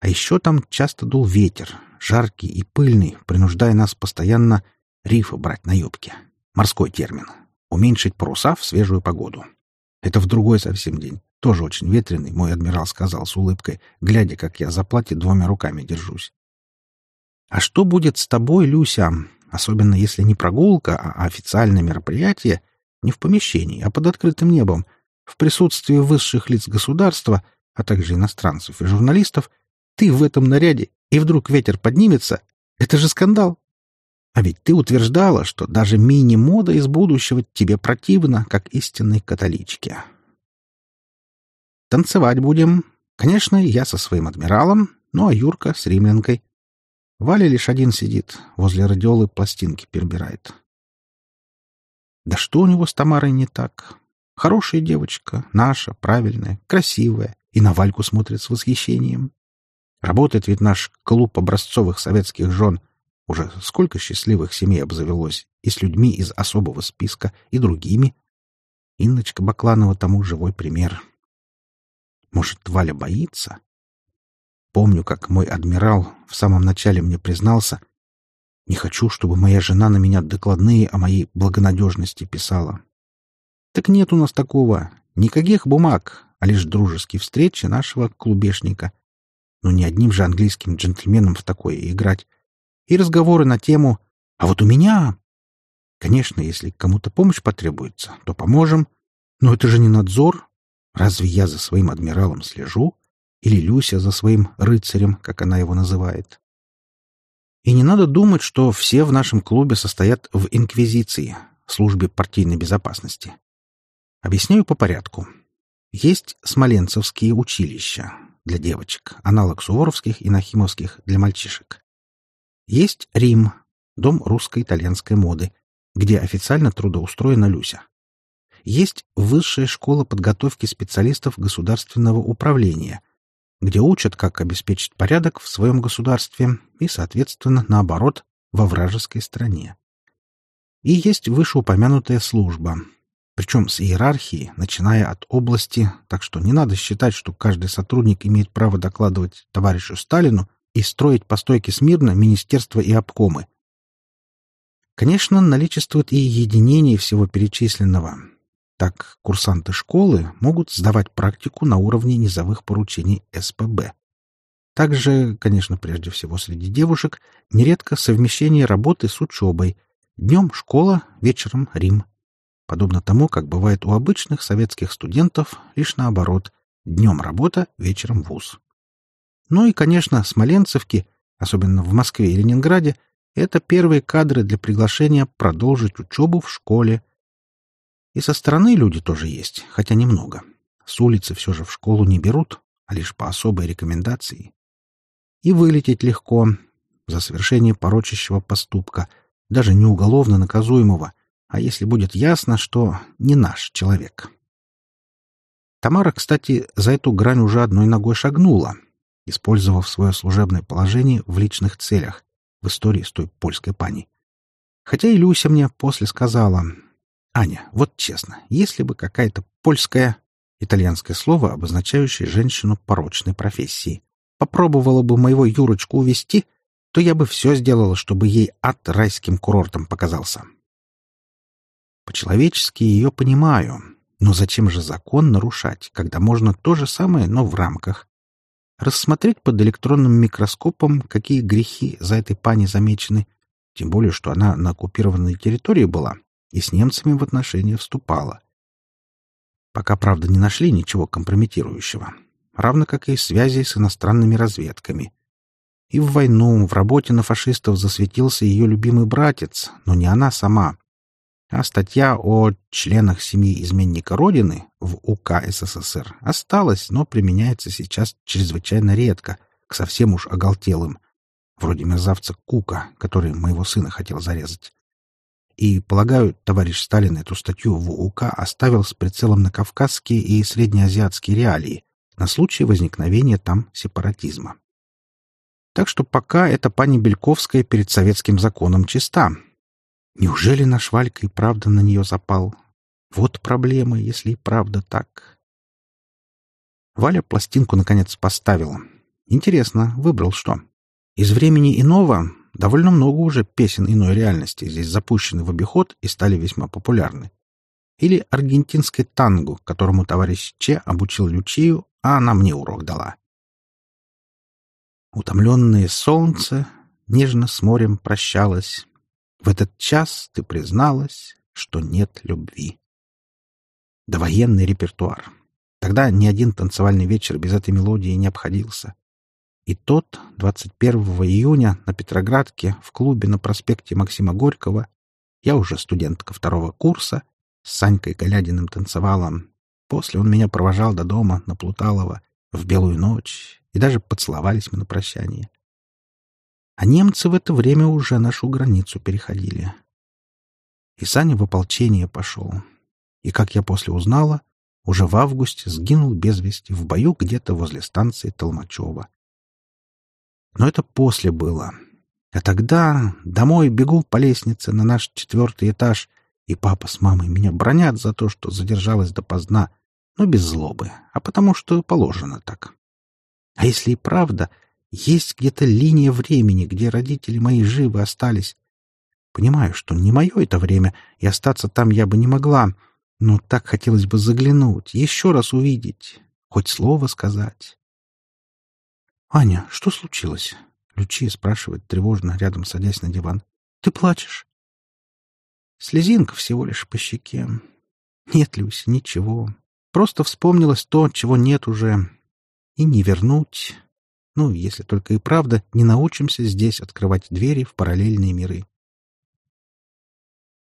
А еще там часто дул ветер, жаркий и пыльный, принуждая нас постоянно рифы брать на юбке. Морской термин. Уменьшить паруса в свежую погоду. Это в другой совсем день. Тоже очень ветреный, мой адмирал сказал с улыбкой, глядя, как я за платье двумя руками держусь. «А что будет с тобой, Люся, особенно если не прогулка, а официальное мероприятие, не в помещении, а под открытым небом, в присутствии высших лиц государства, а также иностранцев и журналистов, ты в этом наряде, и вдруг ветер поднимется, это же скандал. А ведь ты утверждала, что даже мини-мода из будущего тебе противна, как истинной католичке. Танцевать будем. Конечно, я со своим адмиралом, ну а Юрка с римлянкой. Валя лишь один сидит, возле радиолы пластинки перебирает. Да что у него с Тамарой не так? Хорошая девочка, наша, правильная, красивая, и на Вальку смотрит с восхищением. Работает ведь наш клуб образцовых советских жен. Уже сколько счастливых семей обзавелось, и с людьми из особого списка, и другими. Инночка Бакланова тому живой пример. Может, Валя боится? Помню, как мой адмирал в самом начале мне признался, «Не хочу, чтобы моя жена на меня докладные о моей благонадежности писала». Так нет у нас такого. Никаких бумаг, а лишь дружеские встречи нашего клубешника. Но не одним же английским джентльменом в такое играть. И разговоры на тему «А вот у меня...» Конечно, если кому-то помощь потребуется, то поможем. Но это же не надзор. Разве я за своим адмиралом слежу? или Люся за своим рыцарем, как она его называет. И не надо думать, что все в нашем клубе состоят в инквизиции, службе партийной безопасности. Объясняю по порядку. Есть смоленцевские училища для девочек, аналог суворовских и нахимовских для мальчишек. Есть Рим, дом русско-итальянской моды, где официально трудоустроена Люся. Есть Высшая школа подготовки специалистов государственного управления, где учат, как обеспечить порядок в своем государстве и, соответственно, наоборот, во вражеской стране. И есть вышеупомянутая служба, причем с иерархией, начиная от области, так что не надо считать, что каждый сотрудник имеет право докладывать товарищу Сталину и строить по стойке смирно министерства и обкомы. Конечно, наличествует и единение всего перечисленного, так курсанты школы могут сдавать практику на уровне низовых поручений СПБ. Также, конечно, прежде всего среди девушек, нередко совмещение работы с учебой. Днем школа, вечером Рим. Подобно тому, как бывает у обычных советских студентов, лишь наоборот. Днем работа, вечером вуз. Ну и, конечно, смоленцевки, особенно в Москве и Ленинграде, это первые кадры для приглашения продолжить учебу в школе. И со стороны люди тоже есть, хотя немного. С улицы все же в школу не берут, а лишь по особой рекомендации и вылететь легко за совершение порочащего поступка, даже не уголовно наказуемого, а если будет ясно, что не наш человек. Тамара, кстати, за эту грань уже одной ногой шагнула, использовав свое служебное положение в личных целях в истории с той польской пани. Хотя и Люся мне после сказала, «Аня, вот честно, если бы какая-то польская, итальянское слово, обозначающее женщину порочной профессии, попробовала бы моего Юрочку увести, то я бы все сделала, чтобы ей ад райским курортом показался. По-человечески ее понимаю, но зачем же закон нарушать, когда можно то же самое, но в рамках? Рассмотреть под электронным микроскопом, какие грехи за этой пани замечены, тем более, что она на оккупированной территории была и с немцами в отношения вступала. Пока, правда, не нашли ничего компрометирующего равно как и связи с иностранными разведками. И в войну, в работе на фашистов засветился ее любимый братец, но не она сама. А статья о членах семьи изменника Родины в УК СССР осталась, но применяется сейчас чрезвычайно редко, к совсем уж оголтелым, вроде мерзавца Кука, который моего сына хотел зарезать. И, полагаю, товарищ Сталин эту статью в УК оставил с прицелом на кавказские и среднеазиатские реалии, на случай возникновения там сепаратизма. Так что пока эта пани Бельковская перед советским законом чиста. Неужели наш Валька и правда на нее запал? Вот проблема, если и правда так. Валя пластинку наконец поставила. Интересно, выбрал что? Из времени иного довольно много уже песен иной реальности здесь запущены в обиход и стали весьма популярны. Или аргентинской танго, которому товарищ Че обучил Лючию, а она мне урок дала. Утомленное солнце нежно с морем прощалось. В этот час ты призналась, что нет любви. Довоенный репертуар. Тогда ни один танцевальный вечер без этой мелодии не обходился. И тот, 21 июня, на Петроградке, в клубе на проспекте Максима Горького, я уже студентка второго курса, с Санькой Голядиным танцевала После он меня провожал до дома на Плуталово в белую ночь, и даже поцеловались мы на прощание. А немцы в это время уже нашу границу переходили. И Саня в ополчение пошел. И, как я после узнала, уже в августе сгинул без вести в бою где-то возле станции Толмачева. Но это после было. А тогда домой бегу по лестнице на наш четвертый этаж, и папа с мамой меня бронят за то, что задержалась допоздна, но без злобы, а потому что положено так. А если и правда, есть где-то линия времени, где родители мои живы остались. Понимаю, что не мое это время, и остаться там я бы не могла, но так хотелось бы заглянуть, еще раз увидеть, хоть слово сказать. — Аня, что случилось? — Лючия спрашивает тревожно, рядом садясь на диван. — Ты плачешь? Слезинка всего лишь по щеке. Нет, Люся, ничего. Просто вспомнилось то, чего нет уже. И не вернуть. Ну, если только и правда не научимся здесь открывать двери в параллельные миры.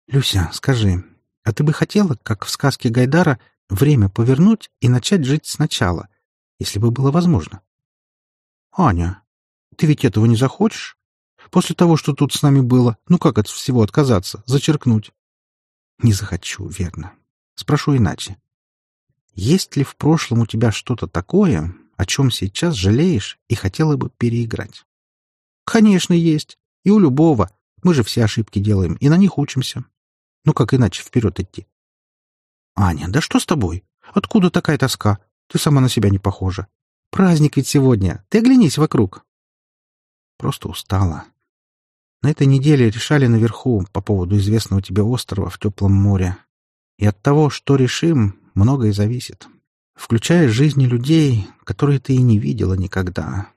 Люся, скажи, а ты бы хотела, как в сказке Гайдара, время повернуть и начать жить сначала, если бы было возможно? Аня, ты ведь этого не захочешь? После того, что тут с нами было, ну как от всего отказаться, зачеркнуть? Не захочу, верно. Спрошу иначе. Есть ли в прошлом у тебя что-то такое, о чем сейчас жалеешь и хотела бы переиграть? Конечно, есть. И у любого. Мы же все ошибки делаем и на них учимся. Ну как иначе вперед идти? Аня, да что с тобой? Откуда такая тоска? Ты сама на себя не похожа. Праздник ведь сегодня. Ты оглянись вокруг. Просто устала. На этой неделе решали наверху по поводу известного тебе острова в теплом море. И от того, что решим, многое зависит, включая жизни людей, которые ты и не видела никогда.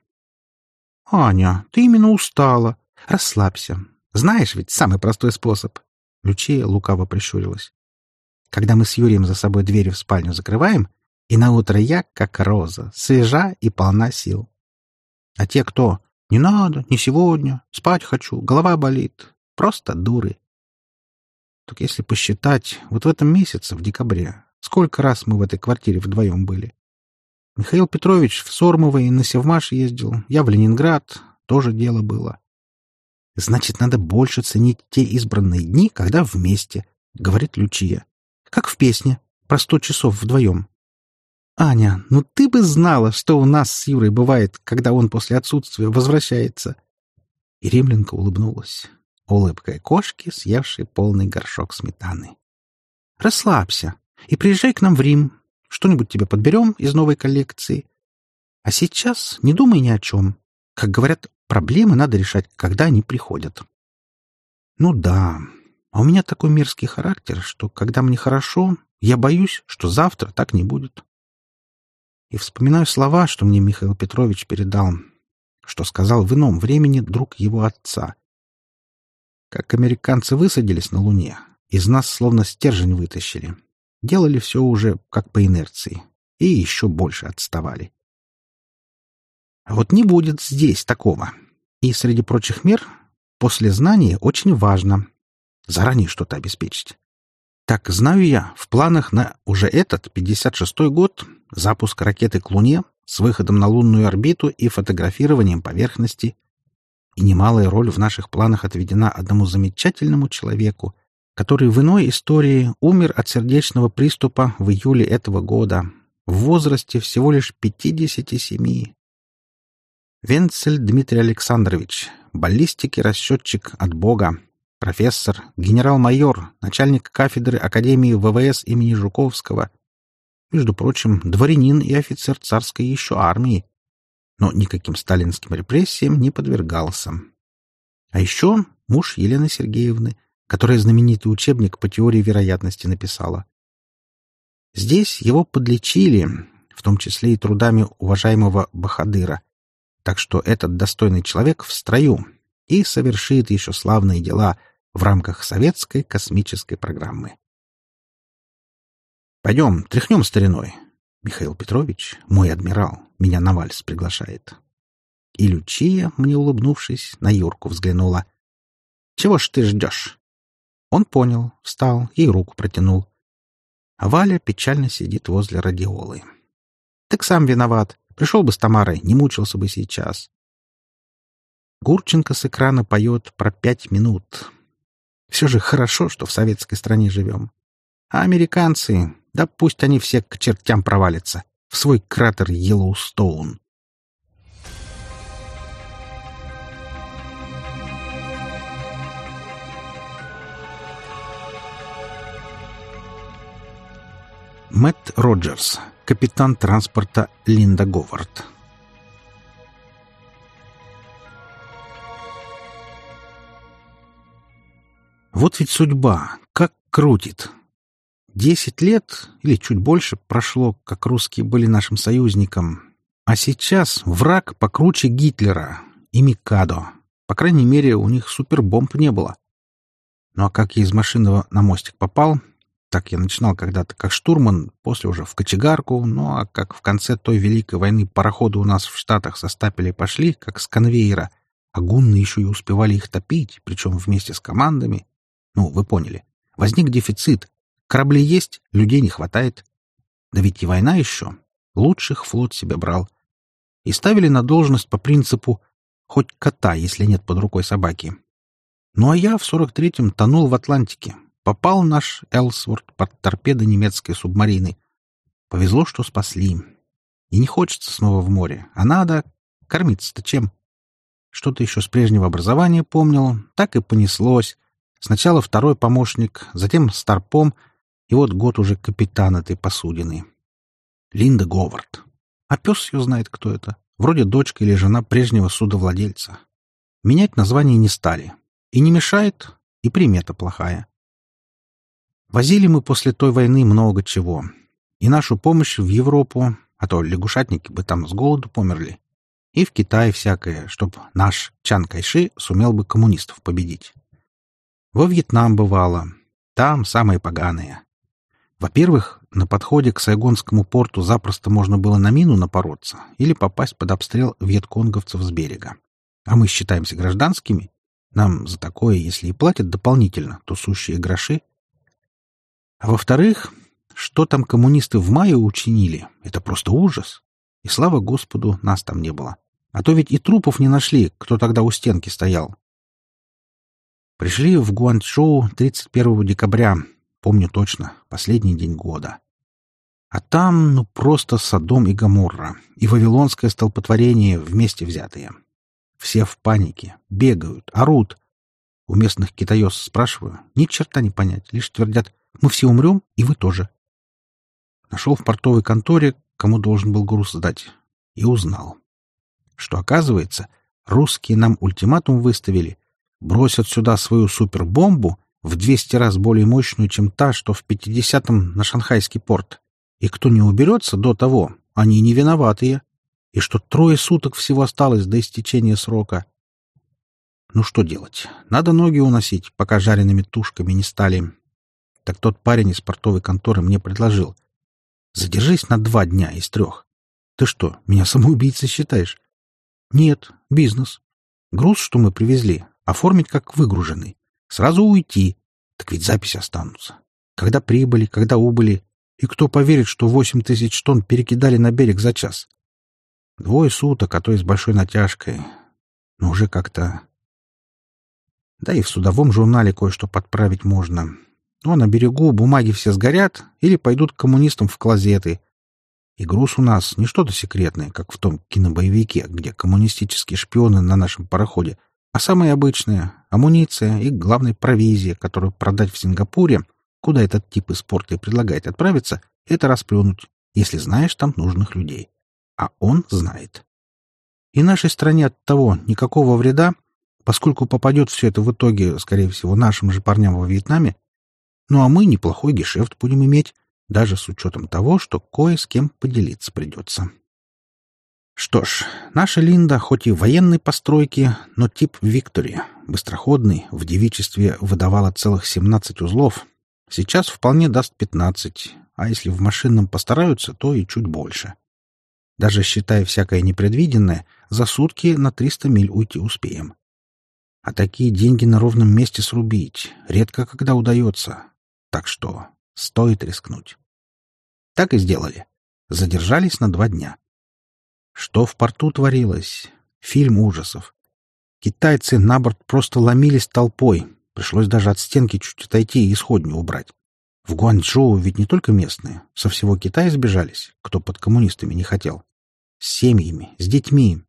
Аня, ты именно устала. Расслабься. Знаешь ведь самый простой способ. Лючия лукаво прищурилась. Когда мы с Юрием за собой двери в спальню закрываем, и на утро я, как роза, свежа и полна сил. А те, кто «Не надо, не сегодня, спать хочу, голова болит», просто дуры. Так если посчитать, вот в этом месяце, в декабре, сколько раз мы в этой квартире вдвоем были? Михаил Петрович в Сормово и на Севмаш ездил, я в Ленинград, тоже дело было. Значит, надо больше ценить те избранные дни, когда вместе, — говорит Лючия. Как в песне, про сто часов вдвоем. Аня, ну ты бы знала, что у нас с Юрой бывает, когда он после отсутствия возвращается. И Римленко улыбнулась. Улыбкой кошки, съевшей полный горшок сметаны. Расслабься и приезжай к нам в Рим. Что-нибудь тебе подберем из новой коллекции. А сейчас не думай ни о чем. Как говорят, Проблемы надо решать, когда они приходят. Ну да, а у меня такой мерзкий характер, что когда мне хорошо, я боюсь, что завтра так не будет. И вспоминаю слова, что мне Михаил Петрович передал, что сказал в ином времени друг его отца. Как американцы высадились на Луне, из нас словно стержень вытащили. Делали все уже как по инерции. И еще больше отставали. А вот не будет здесь такого. И среди прочих мер после знания очень важно заранее что-то обеспечить. Так, знаю я, в планах на уже этот, 56-й год, запуск ракеты к Луне с выходом на лунную орбиту и фотографированием поверхности. И немалая роль в наших планах отведена одному замечательному человеку, который в иной истории умер от сердечного приступа в июле этого года, в возрасте всего лишь 57. Венцель Дмитрий Александрович, баллистики расчетчик от Бога, профессор, генерал-майор, начальник кафедры Академии ВВС имени Жуковского, между прочим, дворянин и офицер царской еще армии, но никаким сталинским репрессиям не подвергался. А еще муж Елены Сергеевны, которая знаменитый учебник по теории вероятности написала. Здесь его подлечили, в том числе и трудами уважаемого Бахадыра, так что этот достойный человек в строю и совершит еще славные дела в рамках советской космической программы. «Пойдем, тряхнем стариной. Михаил Петрович, мой адмирал, меня на вальс приглашает». И Лючия, мне улыбнувшись, на Юрку взглянула. «Чего ж ты ждешь?» Он понял, встал, ей руку протянул. А Валя печально сидит возле радиолы. «Так сам виноват. Пришел бы с Тамарой, не мучился бы сейчас. Гурченко с экрана поет про пять минут. Все же хорошо, что в советской стране живем. А американцы, да пусть они все к чертям провалятся в свой кратер Йеллоустоун. Мэтт Роджерс, капитан транспорта Линда Говард. Вот ведь судьба, как крутит. Десять лет или чуть больше прошло, как русские были нашим союзником. А сейчас враг покруче Гитлера и Микадо. По крайней мере, у них супербомб не было. Ну а как я из машины на мостик попал, так я начинал когда-то как штурман, после уже в кочегарку, ну а как в конце той Великой войны пароходы у нас в Штатах со стапелей пошли, как с конвейера, а гунны еще и успевали их топить, причем вместе с командами. Ну, вы поняли. Возник дефицит. Корабли есть, людей не хватает. Да ведь и война еще. Лучших флот себе брал. И ставили на должность по принципу «хоть кота, если нет под рукой собаки». Ну а я в сорок третьем тонул в Атлантике, Попал наш Элсворт под торпеды немецкой субмарины. Повезло, что спасли. И не хочется снова в море, а надо... Кормиться-то чем? Что-то еще с прежнего образования помнил, так и понеслось. Сначала второй помощник, затем старпом, и вот год уже капитан этой посудины. Линда Говард. А пес ее знает, кто это. Вроде дочка или жена прежнего судовладельца. Менять название не стали. И не мешает, и примета плохая. Возили мы после той войны много чего. И нашу помощь в Европу, а то лягушатники бы там с голоду померли. И в Китае всякое, чтоб наш Чан Кайши сумел бы коммунистов победить. Во Вьетнам бывало. Там самые поганые. Во-первых, на подходе к Сайгонскому порту запросто можно было на мину напороться или попасть под обстрел вьетконговцев с берега. А мы считаемся гражданскими. Нам за такое, если и платят дополнительно, то сущие гроши. А во-вторых, что там коммунисты в мае учинили, это просто ужас. И слава Господу, нас там не было. А то ведь и трупов не нашли, кто тогда у стенки стоял. Пришли в Гуанчжоу 31 декабря, помню точно, последний день года. А там, ну, просто Содом и Гоморра, и вавилонское столпотворение вместе взятые. Все в панике, бегают, орут. У местных китаёс спрашиваю, ни черта не понять, лишь твердят, мы все умрем, и вы тоже. Нашел в портовой конторе, кому должен был груз сдать, и узнал, что, оказывается, русские нам ультиматум выставили, бросят сюда свою супербомбу в 200 раз более мощную, чем та, что в 50-м на шанхайский порт. И кто не уберется до того, они не виноватые. И что трое суток всего осталось до истечения срока. Ну что делать? Надо ноги уносить, пока жареными тушками не стали. Так тот парень из портовой конторы мне предложил. Задержись на два дня из трех. Ты что, меня самоубийцей считаешь? Нет, бизнес. Груз, что мы привезли, оформить как выгруженный. Сразу уйти. Так ведь записи останутся. Когда прибыли, когда убыли. И кто поверит, что восемь тысяч тонн перекидали на берег за час? Двое суток, а то и с большой натяжкой. Но уже как-то... Да и в судовом журнале кое-что подправить можно. А на берегу бумаги все сгорят или пойдут к коммунистам в клозеты. И груз у нас не что-то секретное, как в том кинобоевике, где коммунистические шпионы на нашем пароходе, а самое обычное — амуниция и, главное, провизия, которую продать в Сингапуре, куда этот тип из порта и предлагает отправиться, это расплюнуть, если знаешь там нужных людей. А он знает. И нашей стране от того никакого вреда, поскольку попадет все это в итоге, скорее всего, нашим же парням во Вьетнаме, ну а мы неплохой гешефт будем иметь, даже с учетом того, что кое с кем поделиться придется. Что ж, наша Линда хоть и военной постройки, но тип Виктори, быстроходный, в девичестве выдавала целых 17 узлов. Сейчас вполне даст 15, а если в машинном постараются, то и чуть больше. Даже считая всякое непредвиденное, за сутки на 300 миль уйти успеем. А такие деньги на ровном месте срубить редко когда удается, так что стоит рискнуть. Так и сделали. Задержались на два дня. Что в порту творилось? Фильм ужасов. Китайцы на борт просто ломились толпой. Пришлось даже от стенки чуть отойти и исходню убрать. В Гуанчжоу ведь не только местные. Со всего Китая сбежались, кто под коммунистами не хотел. С семьями, с детьми.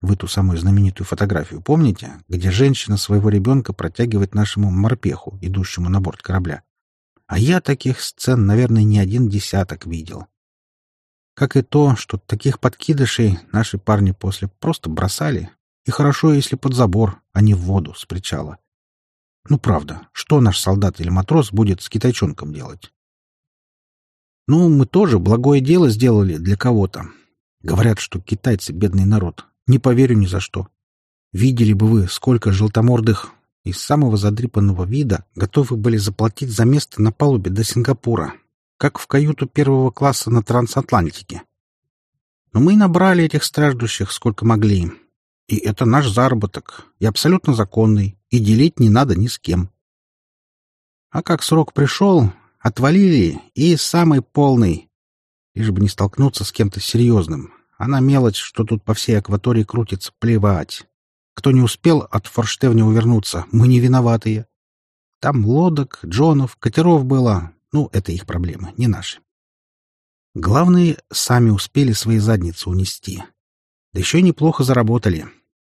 Вы ту самую знаменитую фотографию помните, где женщина своего ребенка протягивает нашему морпеху, идущему на борт корабля? А я таких сцен, наверное, не один десяток видел. Как и то, что таких подкидышей наши парни после просто бросали. И хорошо, если под забор, а не в воду с причала. Ну, правда, что наш солдат или матрос будет с китайчонком делать? Ну, мы тоже благое дело сделали для кого-то. Говорят, что китайцы — бедный народ. Не поверю ни за что. Видели бы вы, сколько желтомордых из самого задрипанного вида готовы были заплатить за место на палубе до Сингапура, как в каюту первого класса на трансатлантике. Но мы набрали этих страждущих сколько могли. И это наш заработок, и абсолютно законный, и делить не надо ни с кем. А как срок пришел, отвалили, и самый полный, лишь бы не столкнуться с кем-то серьезным. Она мелочь, что тут по всей акватории крутится, плевать. Кто не успел от форштевня увернуться, мы не виноватые. Там лодок, джонов, катеров было. Ну, это их проблемы, не наши. Главное, сами успели свои задницы унести. Да еще и неплохо заработали.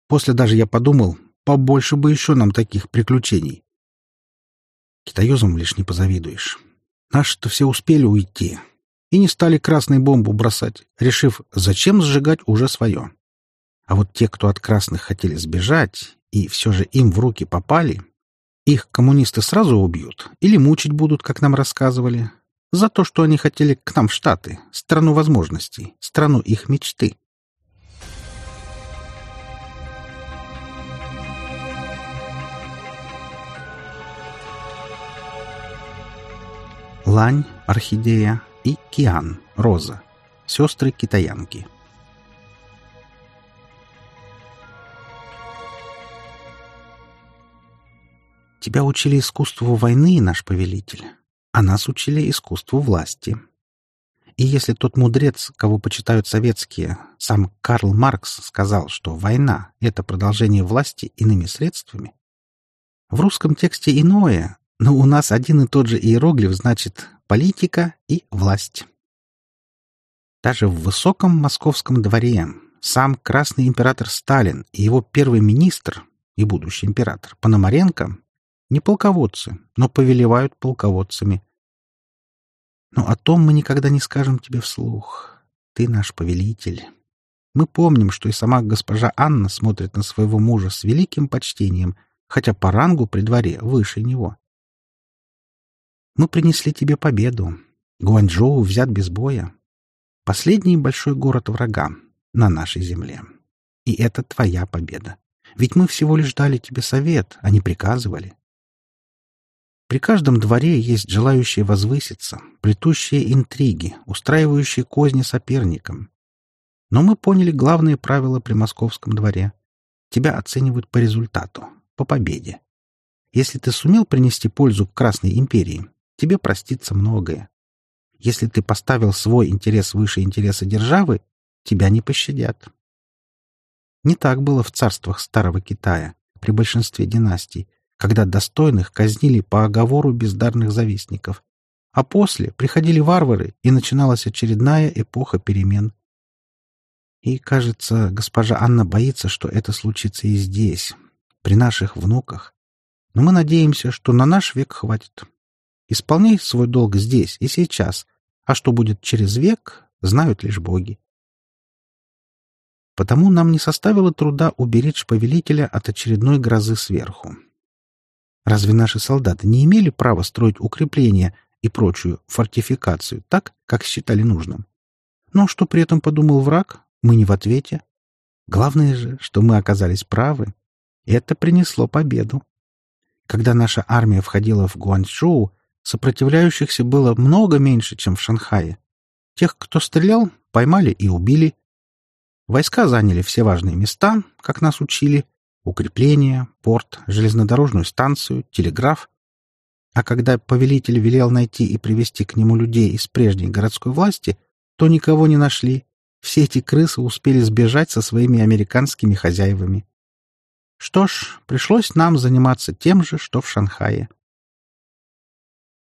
После даже я подумал, побольше бы еще нам таких приключений. Китаёзам лишь не позавидуешь. Наши-то все успели уйти. И не стали красной бомбу бросать, решив, зачем сжигать уже свое. А вот те, кто от красных хотели сбежать, и все же им в руки попали, их коммунисты сразу убьют или мучить будут, как нам рассказывали, за то, что они хотели к нам в Штаты, страну возможностей, страну их мечты. Лань, орхидея, и Киан, роза, сестры китаянки – Тебя учили искусству войны, наш повелитель, а нас учили искусству власти. И если тот мудрец, кого почитают советские, сам Карл Маркс сказал, что война — это продолжение власти иными средствами, в русском тексте иное, но у нас один и тот же иероглиф значит «политика» и «власть». Даже в высоком московском дворе сам красный император Сталин и его первый министр и будущий император Пономаренко не полководцы, но повелевают полководцами. Но о том мы никогда не скажем тебе вслух. Ты наш повелитель. Мы помним, что и сама госпожа Анна смотрит на своего мужа с великим почтением, хотя по рангу при дворе выше него. Мы принесли тебе победу. Гуанчжоу взят без боя. Последний большой город врага на нашей земле. И это твоя победа. Ведь мы всего лишь дали тебе совет, а не приказывали. При каждом дворе есть желающие возвыситься, плетущие интриги, устраивающие козни соперникам. Но мы поняли главные правила при московском дворе. Тебя оценивают по результату, по победе. Если ты сумел принести пользу Красной империи, тебе простится многое. Если ты поставил свой интерес выше интереса державы, тебя не пощадят. Не так было в царствах Старого Китая, при большинстве династий, когда достойных казнили по оговору бездарных завистников, а после приходили варвары, и начиналась очередная эпоха перемен. И, кажется, госпожа Анна боится, что это случится и здесь, при наших внуках. Но мы надеемся, что на наш век хватит. Исполняй свой долг здесь и сейчас, а что будет через век, знают лишь боги. Потому нам не составило труда уберечь повелителя от очередной грозы сверху. Разве наши солдаты не имели права строить укрепления и прочую фортификацию так, как считали нужным? Но что при этом подумал враг, мы не в ответе. Главное же, что мы оказались правы. Это принесло победу. Когда наша армия входила в Гуанчжоу, сопротивляющихся было много меньше, чем в Шанхае. Тех, кто стрелял, поймали и убили. Войска заняли все важные места, как нас учили, укрепления, порт, железнодорожную станцию, телеграф. А когда повелитель велел найти и привести к нему людей из прежней городской власти, то никого не нашли. Все эти крысы успели сбежать со своими американскими хозяевами. Что ж, пришлось нам заниматься тем же, что в Шанхае.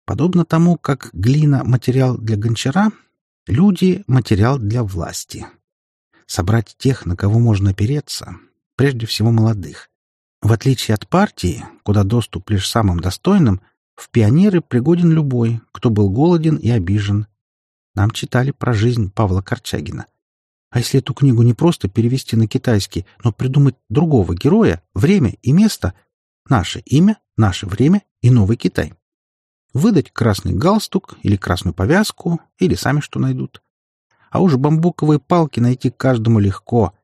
Подобно тому, как глина — материал для гончара, люди — материал для власти. Собрать тех, на кого можно опереться, прежде всего молодых. В отличие от партии, куда доступ лишь самым достойным, в пионеры пригоден любой, кто был голоден и обижен. Нам читали про жизнь Павла Корчагина. А если эту книгу не просто перевести на китайский, но придумать другого героя, время и место, наше имя, наше время и новый Китай? Выдать красный галстук или красную повязку, или сами что найдут. А уж бамбуковые палки найти каждому легко,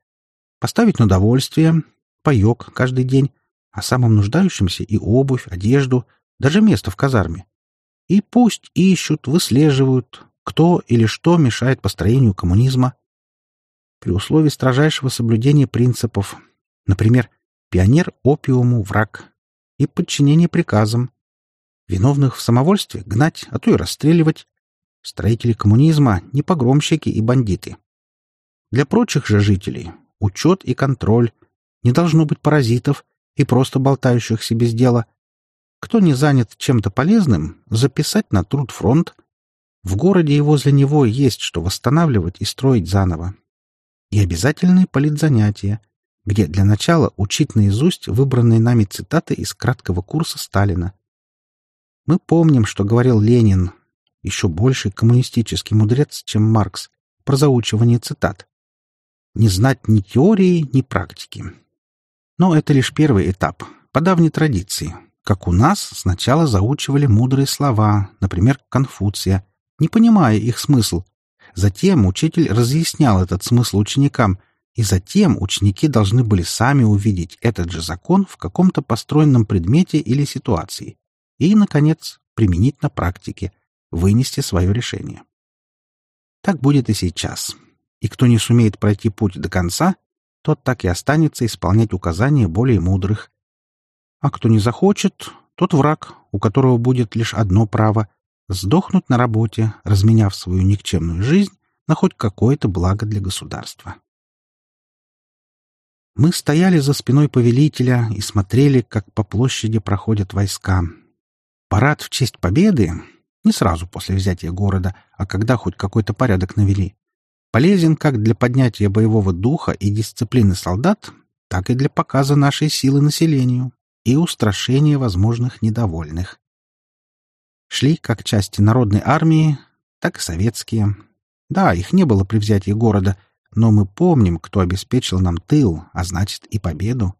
Поставить на довольствие, паек каждый день, а самым нуждающимся и обувь, одежду, даже место в казарме. И пусть ищут, выслеживают, кто или что мешает построению коммунизма. При условии строжайшего соблюдения принципов, например, пионер опиуму враг и подчинение приказам, виновных в самовольстве гнать, а то и расстреливать, строители коммунизма не погромщики и бандиты. Для прочих же жителей учет и контроль, не должно быть паразитов и просто болтающихся без дела. Кто не занят чем-то полезным, записать на труд фронт. В городе и возле него есть что восстанавливать и строить заново. И обязательные политзанятия, где для начала учить наизусть выбранные нами цитаты из краткого курса Сталина. Мы помним, что говорил Ленин, еще больший коммунистический мудрец, чем Маркс, про заучивание цитат не знать ни теории, ни практики. Но это лишь первый этап, по давней традиции, как у нас сначала заучивали мудрые слова, например, Конфуция, не понимая их смысл. Затем учитель разъяснял этот смысл ученикам, и затем ученики должны были сами увидеть этот же закон в каком-то построенном предмете или ситуации и, наконец, применить на практике, вынести свое решение. Так будет и сейчас. И кто не сумеет пройти путь до конца, тот так и останется исполнять указания более мудрых. А кто не захочет, тот враг, у которого будет лишь одно право — сдохнуть на работе, разменяв свою никчемную жизнь на хоть какое-то благо для государства. Мы стояли за спиной повелителя и смотрели, как по площади проходят войска. Парад в честь победы, не сразу после взятия города, а когда хоть какой-то порядок навели, полезен как для поднятия боевого духа и дисциплины солдат, так и для показа нашей силы населению и устрашения возможных недовольных. Шли как части народной армии, так и советские. Да, их не было при взятии города — но мы помним, кто обеспечил нам тыл, а значит и победу.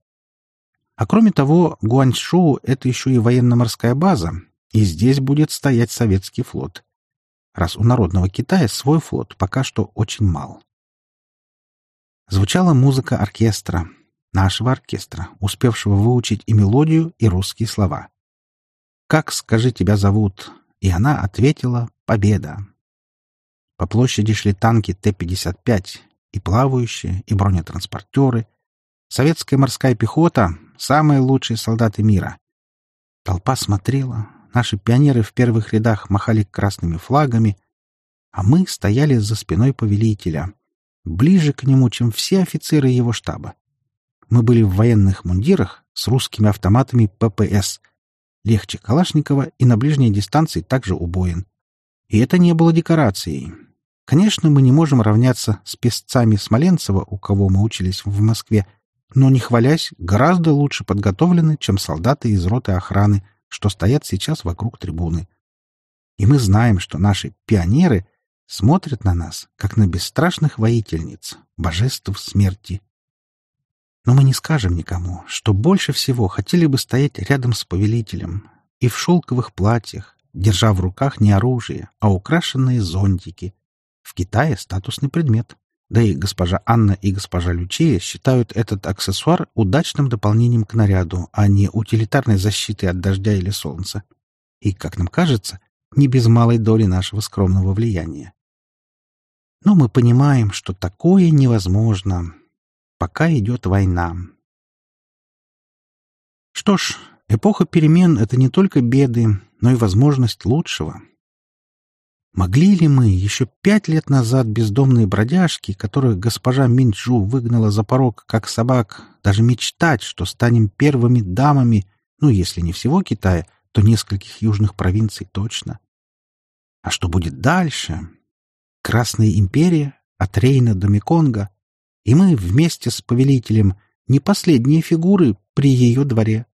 А кроме того, Гуанчжоу — это еще и военно-морская база, и здесь будет стоять советский флот. Раз у народного Китая свой флот пока что очень мал. Звучала музыка оркестра, нашего оркестра, успевшего выучить и мелодию, и русские слова. «Как, скажи, тебя зовут?» И она ответила «Победа». По площади шли танки Т-55, и плавающие, и бронетранспортеры. Советская морская пехота — самые лучшие солдаты мира. Толпа смотрела, наши пионеры в первых рядах махали красными флагами, а мы стояли за спиной повелителя, ближе к нему, чем все офицеры его штаба. Мы были в военных мундирах с русскими автоматами ППС, легче Калашникова и на ближней дистанции также убоен. И это не было декорацией. Конечно, мы не можем равняться с песцами Смоленцева, у кого мы учились в Москве, но, не хвалясь, гораздо лучше подготовлены, чем солдаты из роты охраны, что стоят сейчас вокруг трибуны. И мы знаем, что наши пионеры смотрят на нас, как на бесстрашных воительниц, божеств смерти. Но мы не скажем никому, что больше всего хотели бы стоять рядом с повелителем и в шелковых платьях, держа в руках не оружие, а украшенные зонтики — в Китае статусный предмет. Да и госпожа Анна и госпожа Лючия считают этот аксессуар удачным дополнением к наряду, а не утилитарной защитой от дождя или солнца. И, как нам кажется, не без малой доли нашего скромного влияния. Но мы понимаем, что такое невозможно, пока идет война. Что ж, эпоха перемен — это не только беды, но и возможность лучшего — Могли ли мы еще пять лет назад бездомные бродяжки, которых госпожа Минчжу выгнала за порог как собак, даже мечтать, что станем первыми дамами, ну, если не всего Китая, то нескольких южных провинций точно? А что будет дальше? Красная империя, от Рейна до Меконга, и мы вместе с повелителем не последние фигуры при ее дворе.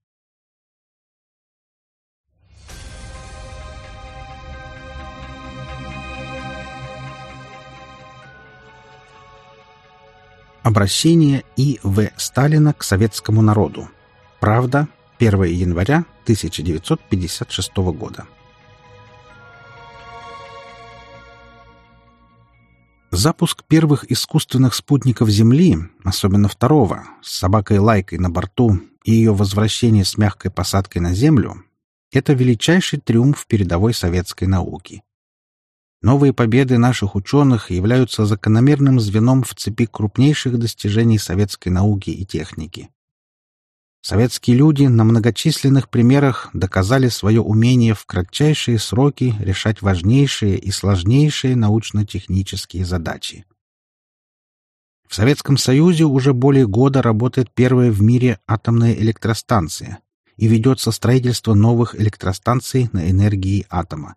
Обращение И. В. Сталина к советскому народу. Правда. 1 января 1956 года. Запуск первых искусственных спутников Земли, особенно второго, с собакой-лайкой на борту и ее возвращение с мягкой посадкой на Землю, это величайший триумф передовой советской науки. Новые победы наших ученых являются закономерным звеном в цепи крупнейших достижений советской науки и техники. Советские люди на многочисленных примерах доказали свое умение в кратчайшие сроки решать важнейшие и сложнейшие научно-технические задачи. В Советском Союзе уже более года работает первая в мире атомная электростанция и ведется строительство новых электростанций на энергии атома.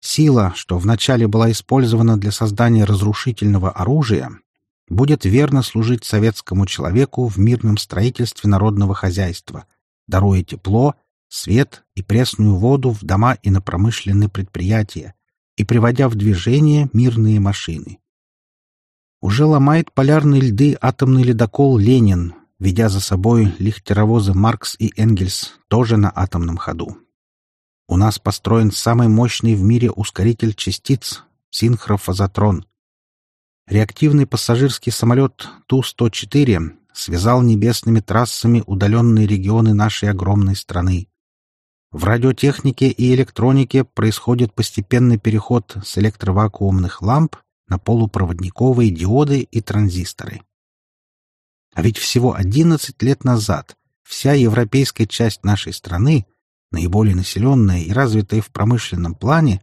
Сила, что вначале была использована для создания разрушительного оружия, будет верно служить советскому человеку в мирном строительстве народного хозяйства, даруя тепло, свет и пресную воду в дома и на промышленные предприятия и приводя в движение мирные машины. Уже ломает полярные льды атомный ледокол «Ленин», ведя за собой лихтеровозы «Маркс» и «Энгельс» тоже на атомном ходу. У нас построен самый мощный в мире ускоритель частиц — синхрофазотрон. Реактивный пассажирский самолет Ту-104 связал небесными трассами удаленные регионы нашей огромной страны. В радиотехнике и электронике происходит постепенный переход с электровакуумных ламп на полупроводниковые диоды и транзисторы. А ведь всего 11 лет назад вся европейская часть нашей страны, наиболее населенная и развитая в промышленном плане,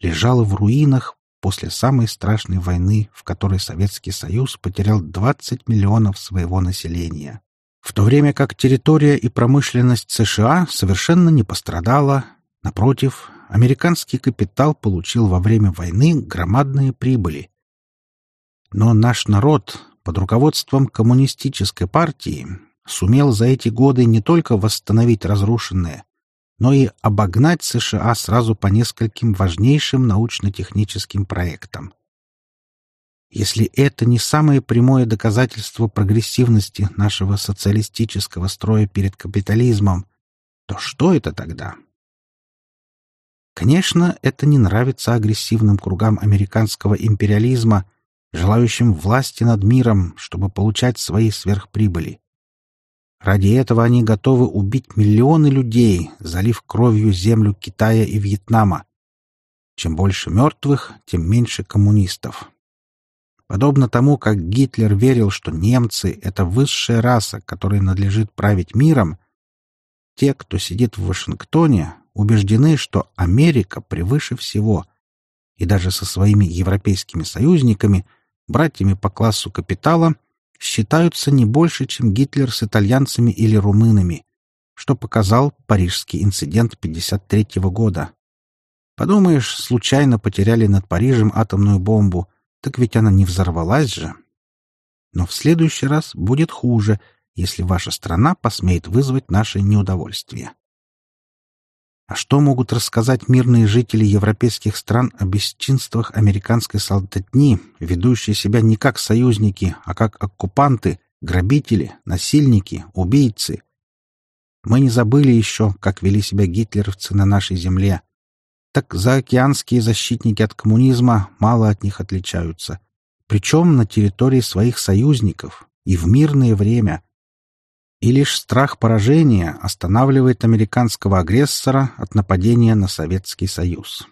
лежала в руинах после самой страшной войны, в которой Советский Союз потерял 20 миллионов своего населения в то время как территория и промышленность США совершенно не пострадала. Напротив, американский капитал получил во время войны громадные прибыли. Но наш народ под руководством коммунистической партии сумел за эти годы не только восстановить разрушенное, но и обогнать США сразу по нескольким важнейшим научно-техническим проектам. Если это не самое прямое доказательство прогрессивности нашего социалистического строя перед капитализмом, то что это тогда? Конечно, это не нравится агрессивным кругам американского империализма, желающим власти над миром, чтобы получать свои сверхприбыли. Ради этого они готовы убить миллионы людей, залив кровью землю Китая и Вьетнама. Чем больше мертвых, тем меньше коммунистов. Подобно тому, как Гитлер верил, что немцы — это высшая раса, которой надлежит править миром, те, кто сидит в Вашингтоне, убеждены, что Америка превыше всего, и даже со своими европейскими союзниками, братьями по классу капитала, считаются не больше, чем Гитлер с итальянцами или румынами, что показал парижский инцидент 1953 года. Подумаешь, случайно потеряли над Парижем атомную бомбу, так ведь она не взорвалась же. Но в следующий раз будет хуже, если ваша страна посмеет вызвать наше неудовольствие. А что могут рассказать мирные жители европейских стран о бесчинствах американской солдатни, ведущие себя не как союзники, а как оккупанты, грабители, насильники, убийцы? Мы не забыли еще, как вели себя гитлеровцы на нашей земле, так заокеанские защитники от коммунизма мало от них отличаются, причем на территории своих союзников и в мирное время. И лишь страх поражения останавливает американского агрессора от нападения на Советский Союз.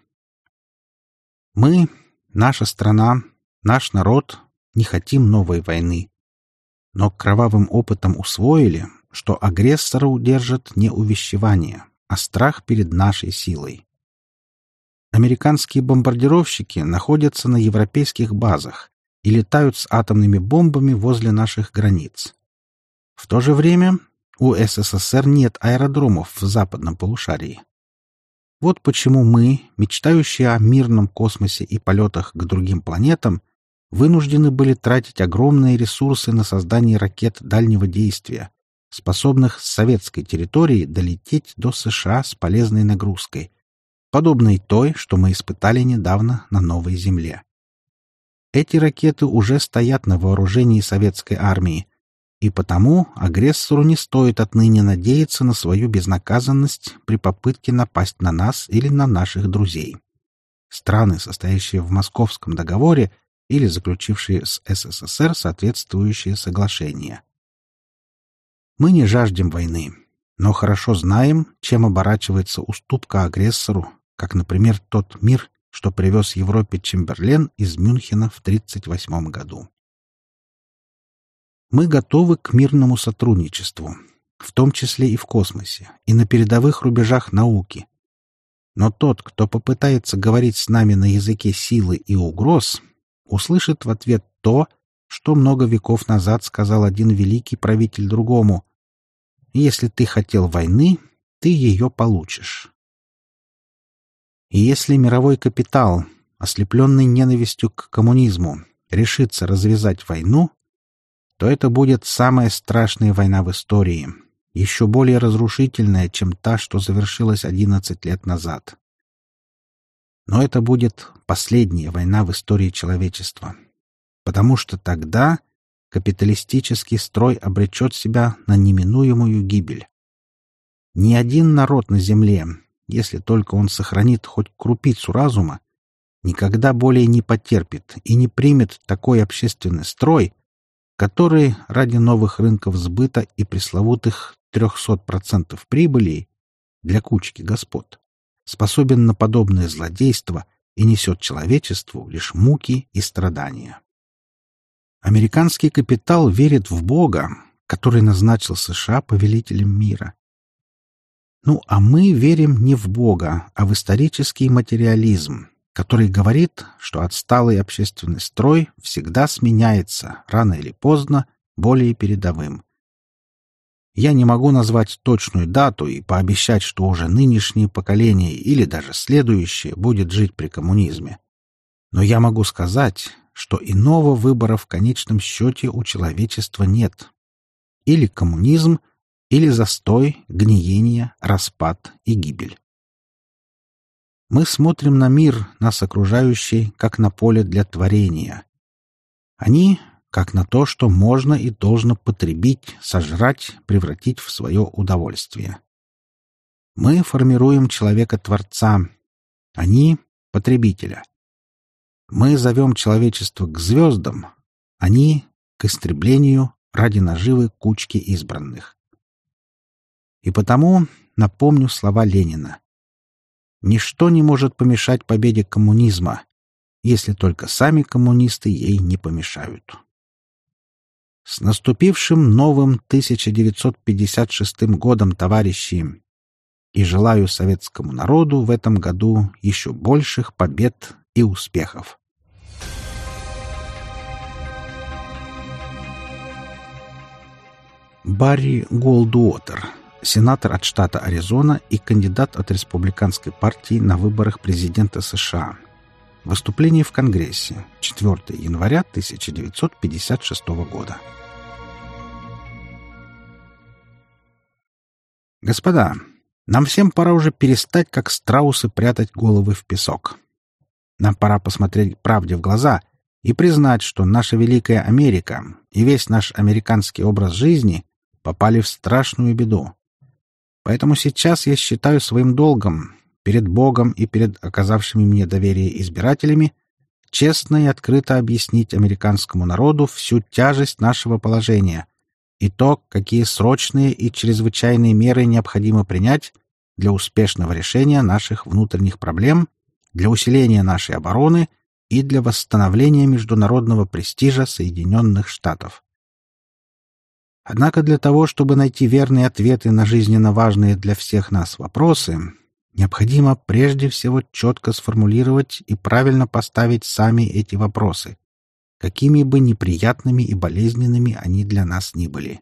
Мы, наша страна, наш народ не хотим новой войны, но кровавым опытом усвоили, что агрессора удержит не увещевание, а страх перед нашей силой. Американские бомбардировщики находятся на европейских базах и летают с атомными бомбами возле наших границ. В то же время у СССР нет аэродромов в западном полушарии. Вот почему мы, мечтающие о мирном космосе и полетах к другим планетам, вынуждены были тратить огромные ресурсы на создание ракет дальнего действия, способных с советской территории долететь до США с полезной нагрузкой, подобной той, что мы испытали недавно на Новой Земле. Эти ракеты уже стоят на вооружении советской армии, и потому агрессору не стоит отныне надеяться на свою безнаказанность при попытке напасть на нас или на наших друзей. Страны, состоящие в Московском договоре или заключившие с СССР соответствующие соглашения. Мы не жаждем войны, но хорошо знаем, чем оборачивается уступка агрессору как, например, тот мир, что привез Европе Чемберлен из Мюнхена в 1938 году. Мы готовы к мирному сотрудничеству, в том числе и в космосе, и на передовых рубежах науки. Но тот, кто попытается говорить с нами на языке силы и угроз, услышит в ответ то, что много веков назад сказал один великий правитель другому. «Если ты хотел войны, ты ее получишь». И если мировой капитал, ослепленный ненавистью к коммунизму, решится развязать войну, то это будет самая страшная война в истории, еще более разрушительная, чем та, что завершилась 11 лет назад. Но это будет последняя война в истории человечества, потому что тогда капиталистический строй обречет себя на неминуемую гибель. Ни один народ на Земле, если только он сохранит хоть крупицу разума, никогда более не потерпит и не примет такой общественный строй, который ради новых рынков сбыта и пресловутых 300% прибыли для кучки господ, способен на подобное злодейство и несет человечеству лишь муки и страдания. Американский капитал верит в Бога, который назначил США повелителем мира. Ну, а мы верим не в Бога, а в исторический материализм, который говорит, что отсталый общественный строй всегда сменяется, рано или поздно, более передовым. Я не могу назвать точную дату и пообещать, что уже нынешнее поколение или даже следующее будет жить при коммунизме. Но я могу сказать, что иного выбора в конечном счете у человечества нет. Или коммунизм, или застой, гниение, распад и гибель. Мы смотрим на мир, нас окружающий, как на поле для творения. Они как на то, что можно и должно потребить, сожрать, превратить в свое удовольствие. Мы формируем человека-творца, они — потребителя. Мы зовем человечество к звездам, они — к истреблению ради наживы кучки избранных. И потому напомню слова Ленина. Ничто не может помешать победе коммунизма, если только сами коммунисты ей не помешают. С наступившим новым 1956 годом, товарищи! И желаю советскому народу в этом году еще больших побед и успехов. Барри Голдуотер, сенатор от штата Аризона и кандидат от республиканской партии на выборах президента США. Выступление в Конгрессе. 4 января 1956 года. Господа, нам всем пора уже перестать, как страусы, прятать головы в песок. Нам пора посмотреть правде в глаза и признать, что наша великая Америка и весь наш американский образ жизни попали в страшную беду. Поэтому сейчас я считаю своим долгом перед Богом и перед оказавшими мне доверие избирателями честно и открыто объяснить американскому народу всю тяжесть нашего положения и то, какие срочные и чрезвычайные меры необходимо принять для успешного решения наших внутренних проблем, для усиления нашей обороны и для восстановления международного престижа Соединенных Штатов. Однако для того, чтобы найти верные ответы на жизненно важные для всех нас вопросы, необходимо прежде всего четко сформулировать и правильно поставить сами эти вопросы, какими бы неприятными и болезненными они для нас ни были.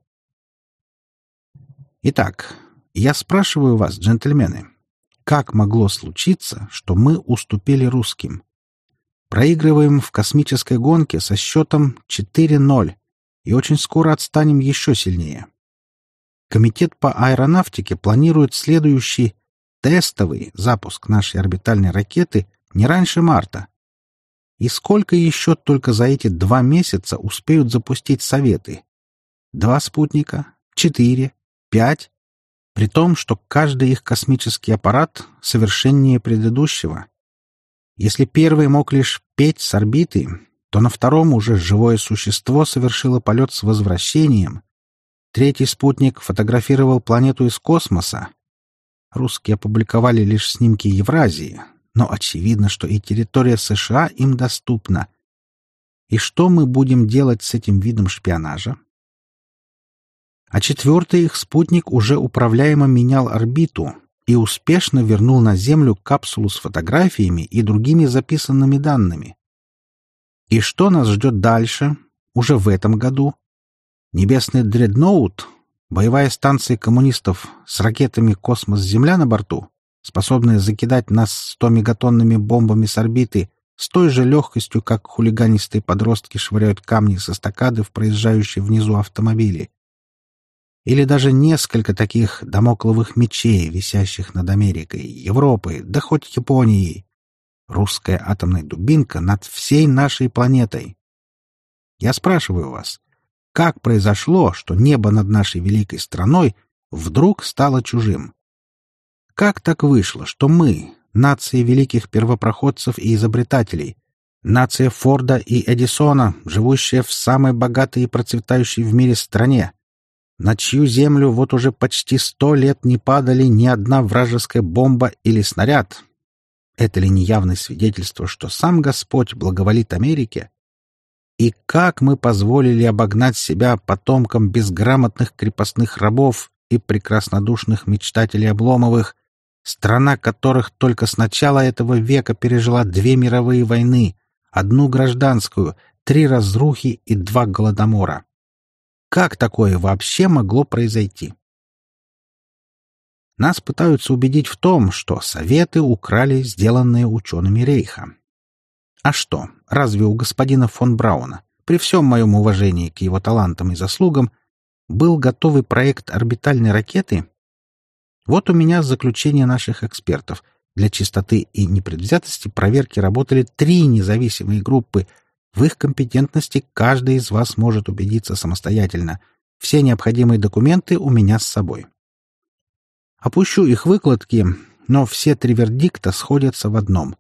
Итак, я спрашиваю вас, джентльмены, как могло случиться, что мы уступили русским? Проигрываем в космической гонке со счетом 4-0 и очень скоро отстанем еще сильнее. Комитет по аэронавтике планирует следующий тестовый запуск нашей орбитальной ракеты не раньше марта. И сколько еще только за эти два месяца успеют запустить Советы? Два спутника? Четыре? Пять? При том, что каждый их космический аппарат совершеннее предыдущего. Если первый мог лишь петь с орбиты, то на втором уже живое существо совершило полет с возвращением. Третий спутник фотографировал планету из космоса. Русские опубликовали лишь снимки Евразии, но очевидно, что и территория США им доступна. И что мы будем делать с этим видом шпионажа? А четвертый их спутник уже управляемо менял орбиту и успешно вернул на Землю капсулу с фотографиями и другими записанными данными. И что нас ждет дальше, уже в этом году? Небесный дредноут, боевая станция коммунистов с ракетами «Космос-Земля» на борту, способная закидать нас 100 мегатонными бомбами с орбиты с той же легкостью, как хулиганистые подростки швыряют камни со стакады в проезжающие внизу автомобили. Или даже несколько таких домокловых мечей, висящих над Америкой, Европой, да хоть Японией, Русская атомная дубинка над всей нашей планетой. Я спрашиваю вас, как произошло, что небо над нашей великой страной вдруг стало чужим? Как так вышло, что мы, нация великих первопроходцев и изобретателей, нация Форда и Эдисона, живущая в самой богатой и процветающей в мире стране, на чью землю вот уже почти сто лет не падали ни одна вражеская бомба или снаряд. Это ли не явное свидетельство, что сам Господь благоволит Америке? И как мы позволили обогнать себя потомкам безграмотных крепостных рабов и прекраснодушных мечтателей Обломовых, страна которых только с начала этого века пережила две мировые войны, одну гражданскую, три разрухи и два голодомора? Как такое вообще могло произойти? Нас пытаются убедить в том, что советы украли сделанные учеными Рейха. А что, разве у господина фон Брауна, при всем моем уважении к его талантам и заслугам, был готовый проект орбитальной ракеты? Вот у меня заключение наших экспертов. Для чистоты и непредвзятости проверки работали три независимые группы — в их компетентности каждый из вас может убедиться самостоятельно. Все необходимые документы у меня с собой. Опущу их выкладки, но все три вердикта сходятся в одном.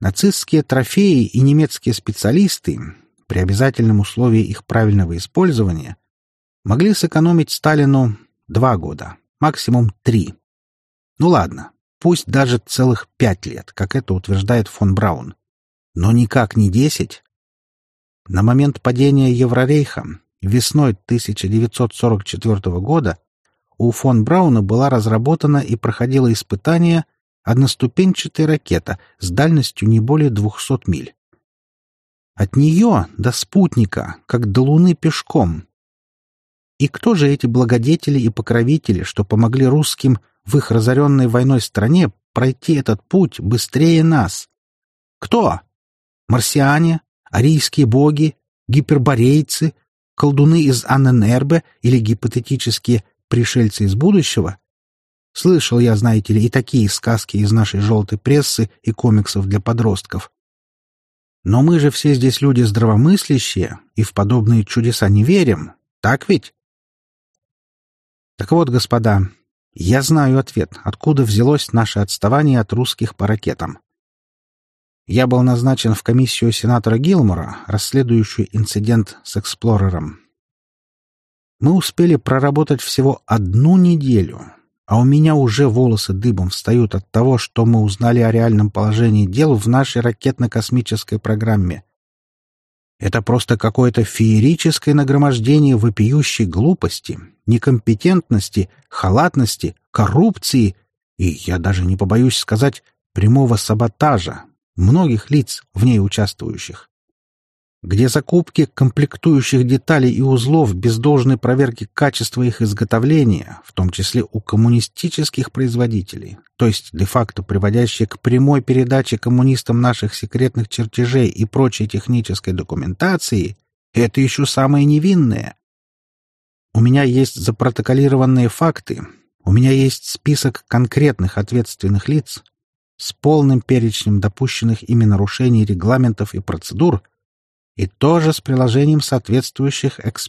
Нацистские трофеи и немецкие специалисты, при обязательном условии их правильного использования, могли сэкономить Сталину два года, максимум три. Ну ладно, пусть даже целых пять лет, как это утверждает фон Браун. Но никак не десять, на момент падения Еврорейха весной 1944 года у фон Брауна была разработана и проходила испытание одноступенчатая ракета с дальностью не более 200 миль. От нее до спутника, как до Луны пешком. И кто же эти благодетели и покровители, что помогли русским в их разоренной войной стране пройти этот путь быстрее нас? Кто? Марсиане? арийские боги, гиперборейцы, колдуны из Анненербе или гипотетические пришельцы из будущего? Слышал я, знаете ли, и такие сказки из нашей желтой прессы и комиксов для подростков. Но мы же все здесь люди здравомыслящие и в подобные чудеса не верим, так ведь? Так вот, господа, я знаю ответ, откуда взялось наше отставание от русских по ракетам. Я был назначен в комиссию сенатора Гилмора, расследующую инцидент с эксплорером. Мы успели проработать всего одну неделю, а у меня уже волосы дыбом встают от того, что мы узнали о реальном положении дел в нашей ракетно-космической программе. Это просто какое-то феерическое нагромождение вопиющей глупости, некомпетентности, халатности, коррупции и, я даже не побоюсь сказать, прямого саботажа, многих лиц, в ней участвующих. Где закупки комплектующих деталей и узлов без должной проверки качества их изготовления, в том числе у коммунистических производителей, то есть де-факто приводящие к прямой передаче коммунистам наших секретных чертежей и прочей технической документации, это еще самое невинное. У меня есть запротоколированные факты, у меня есть список конкретных ответственных лиц, с полным перечнем допущенных ими нарушений регламентов и процедур и тоже с приложением соответствующих экспертных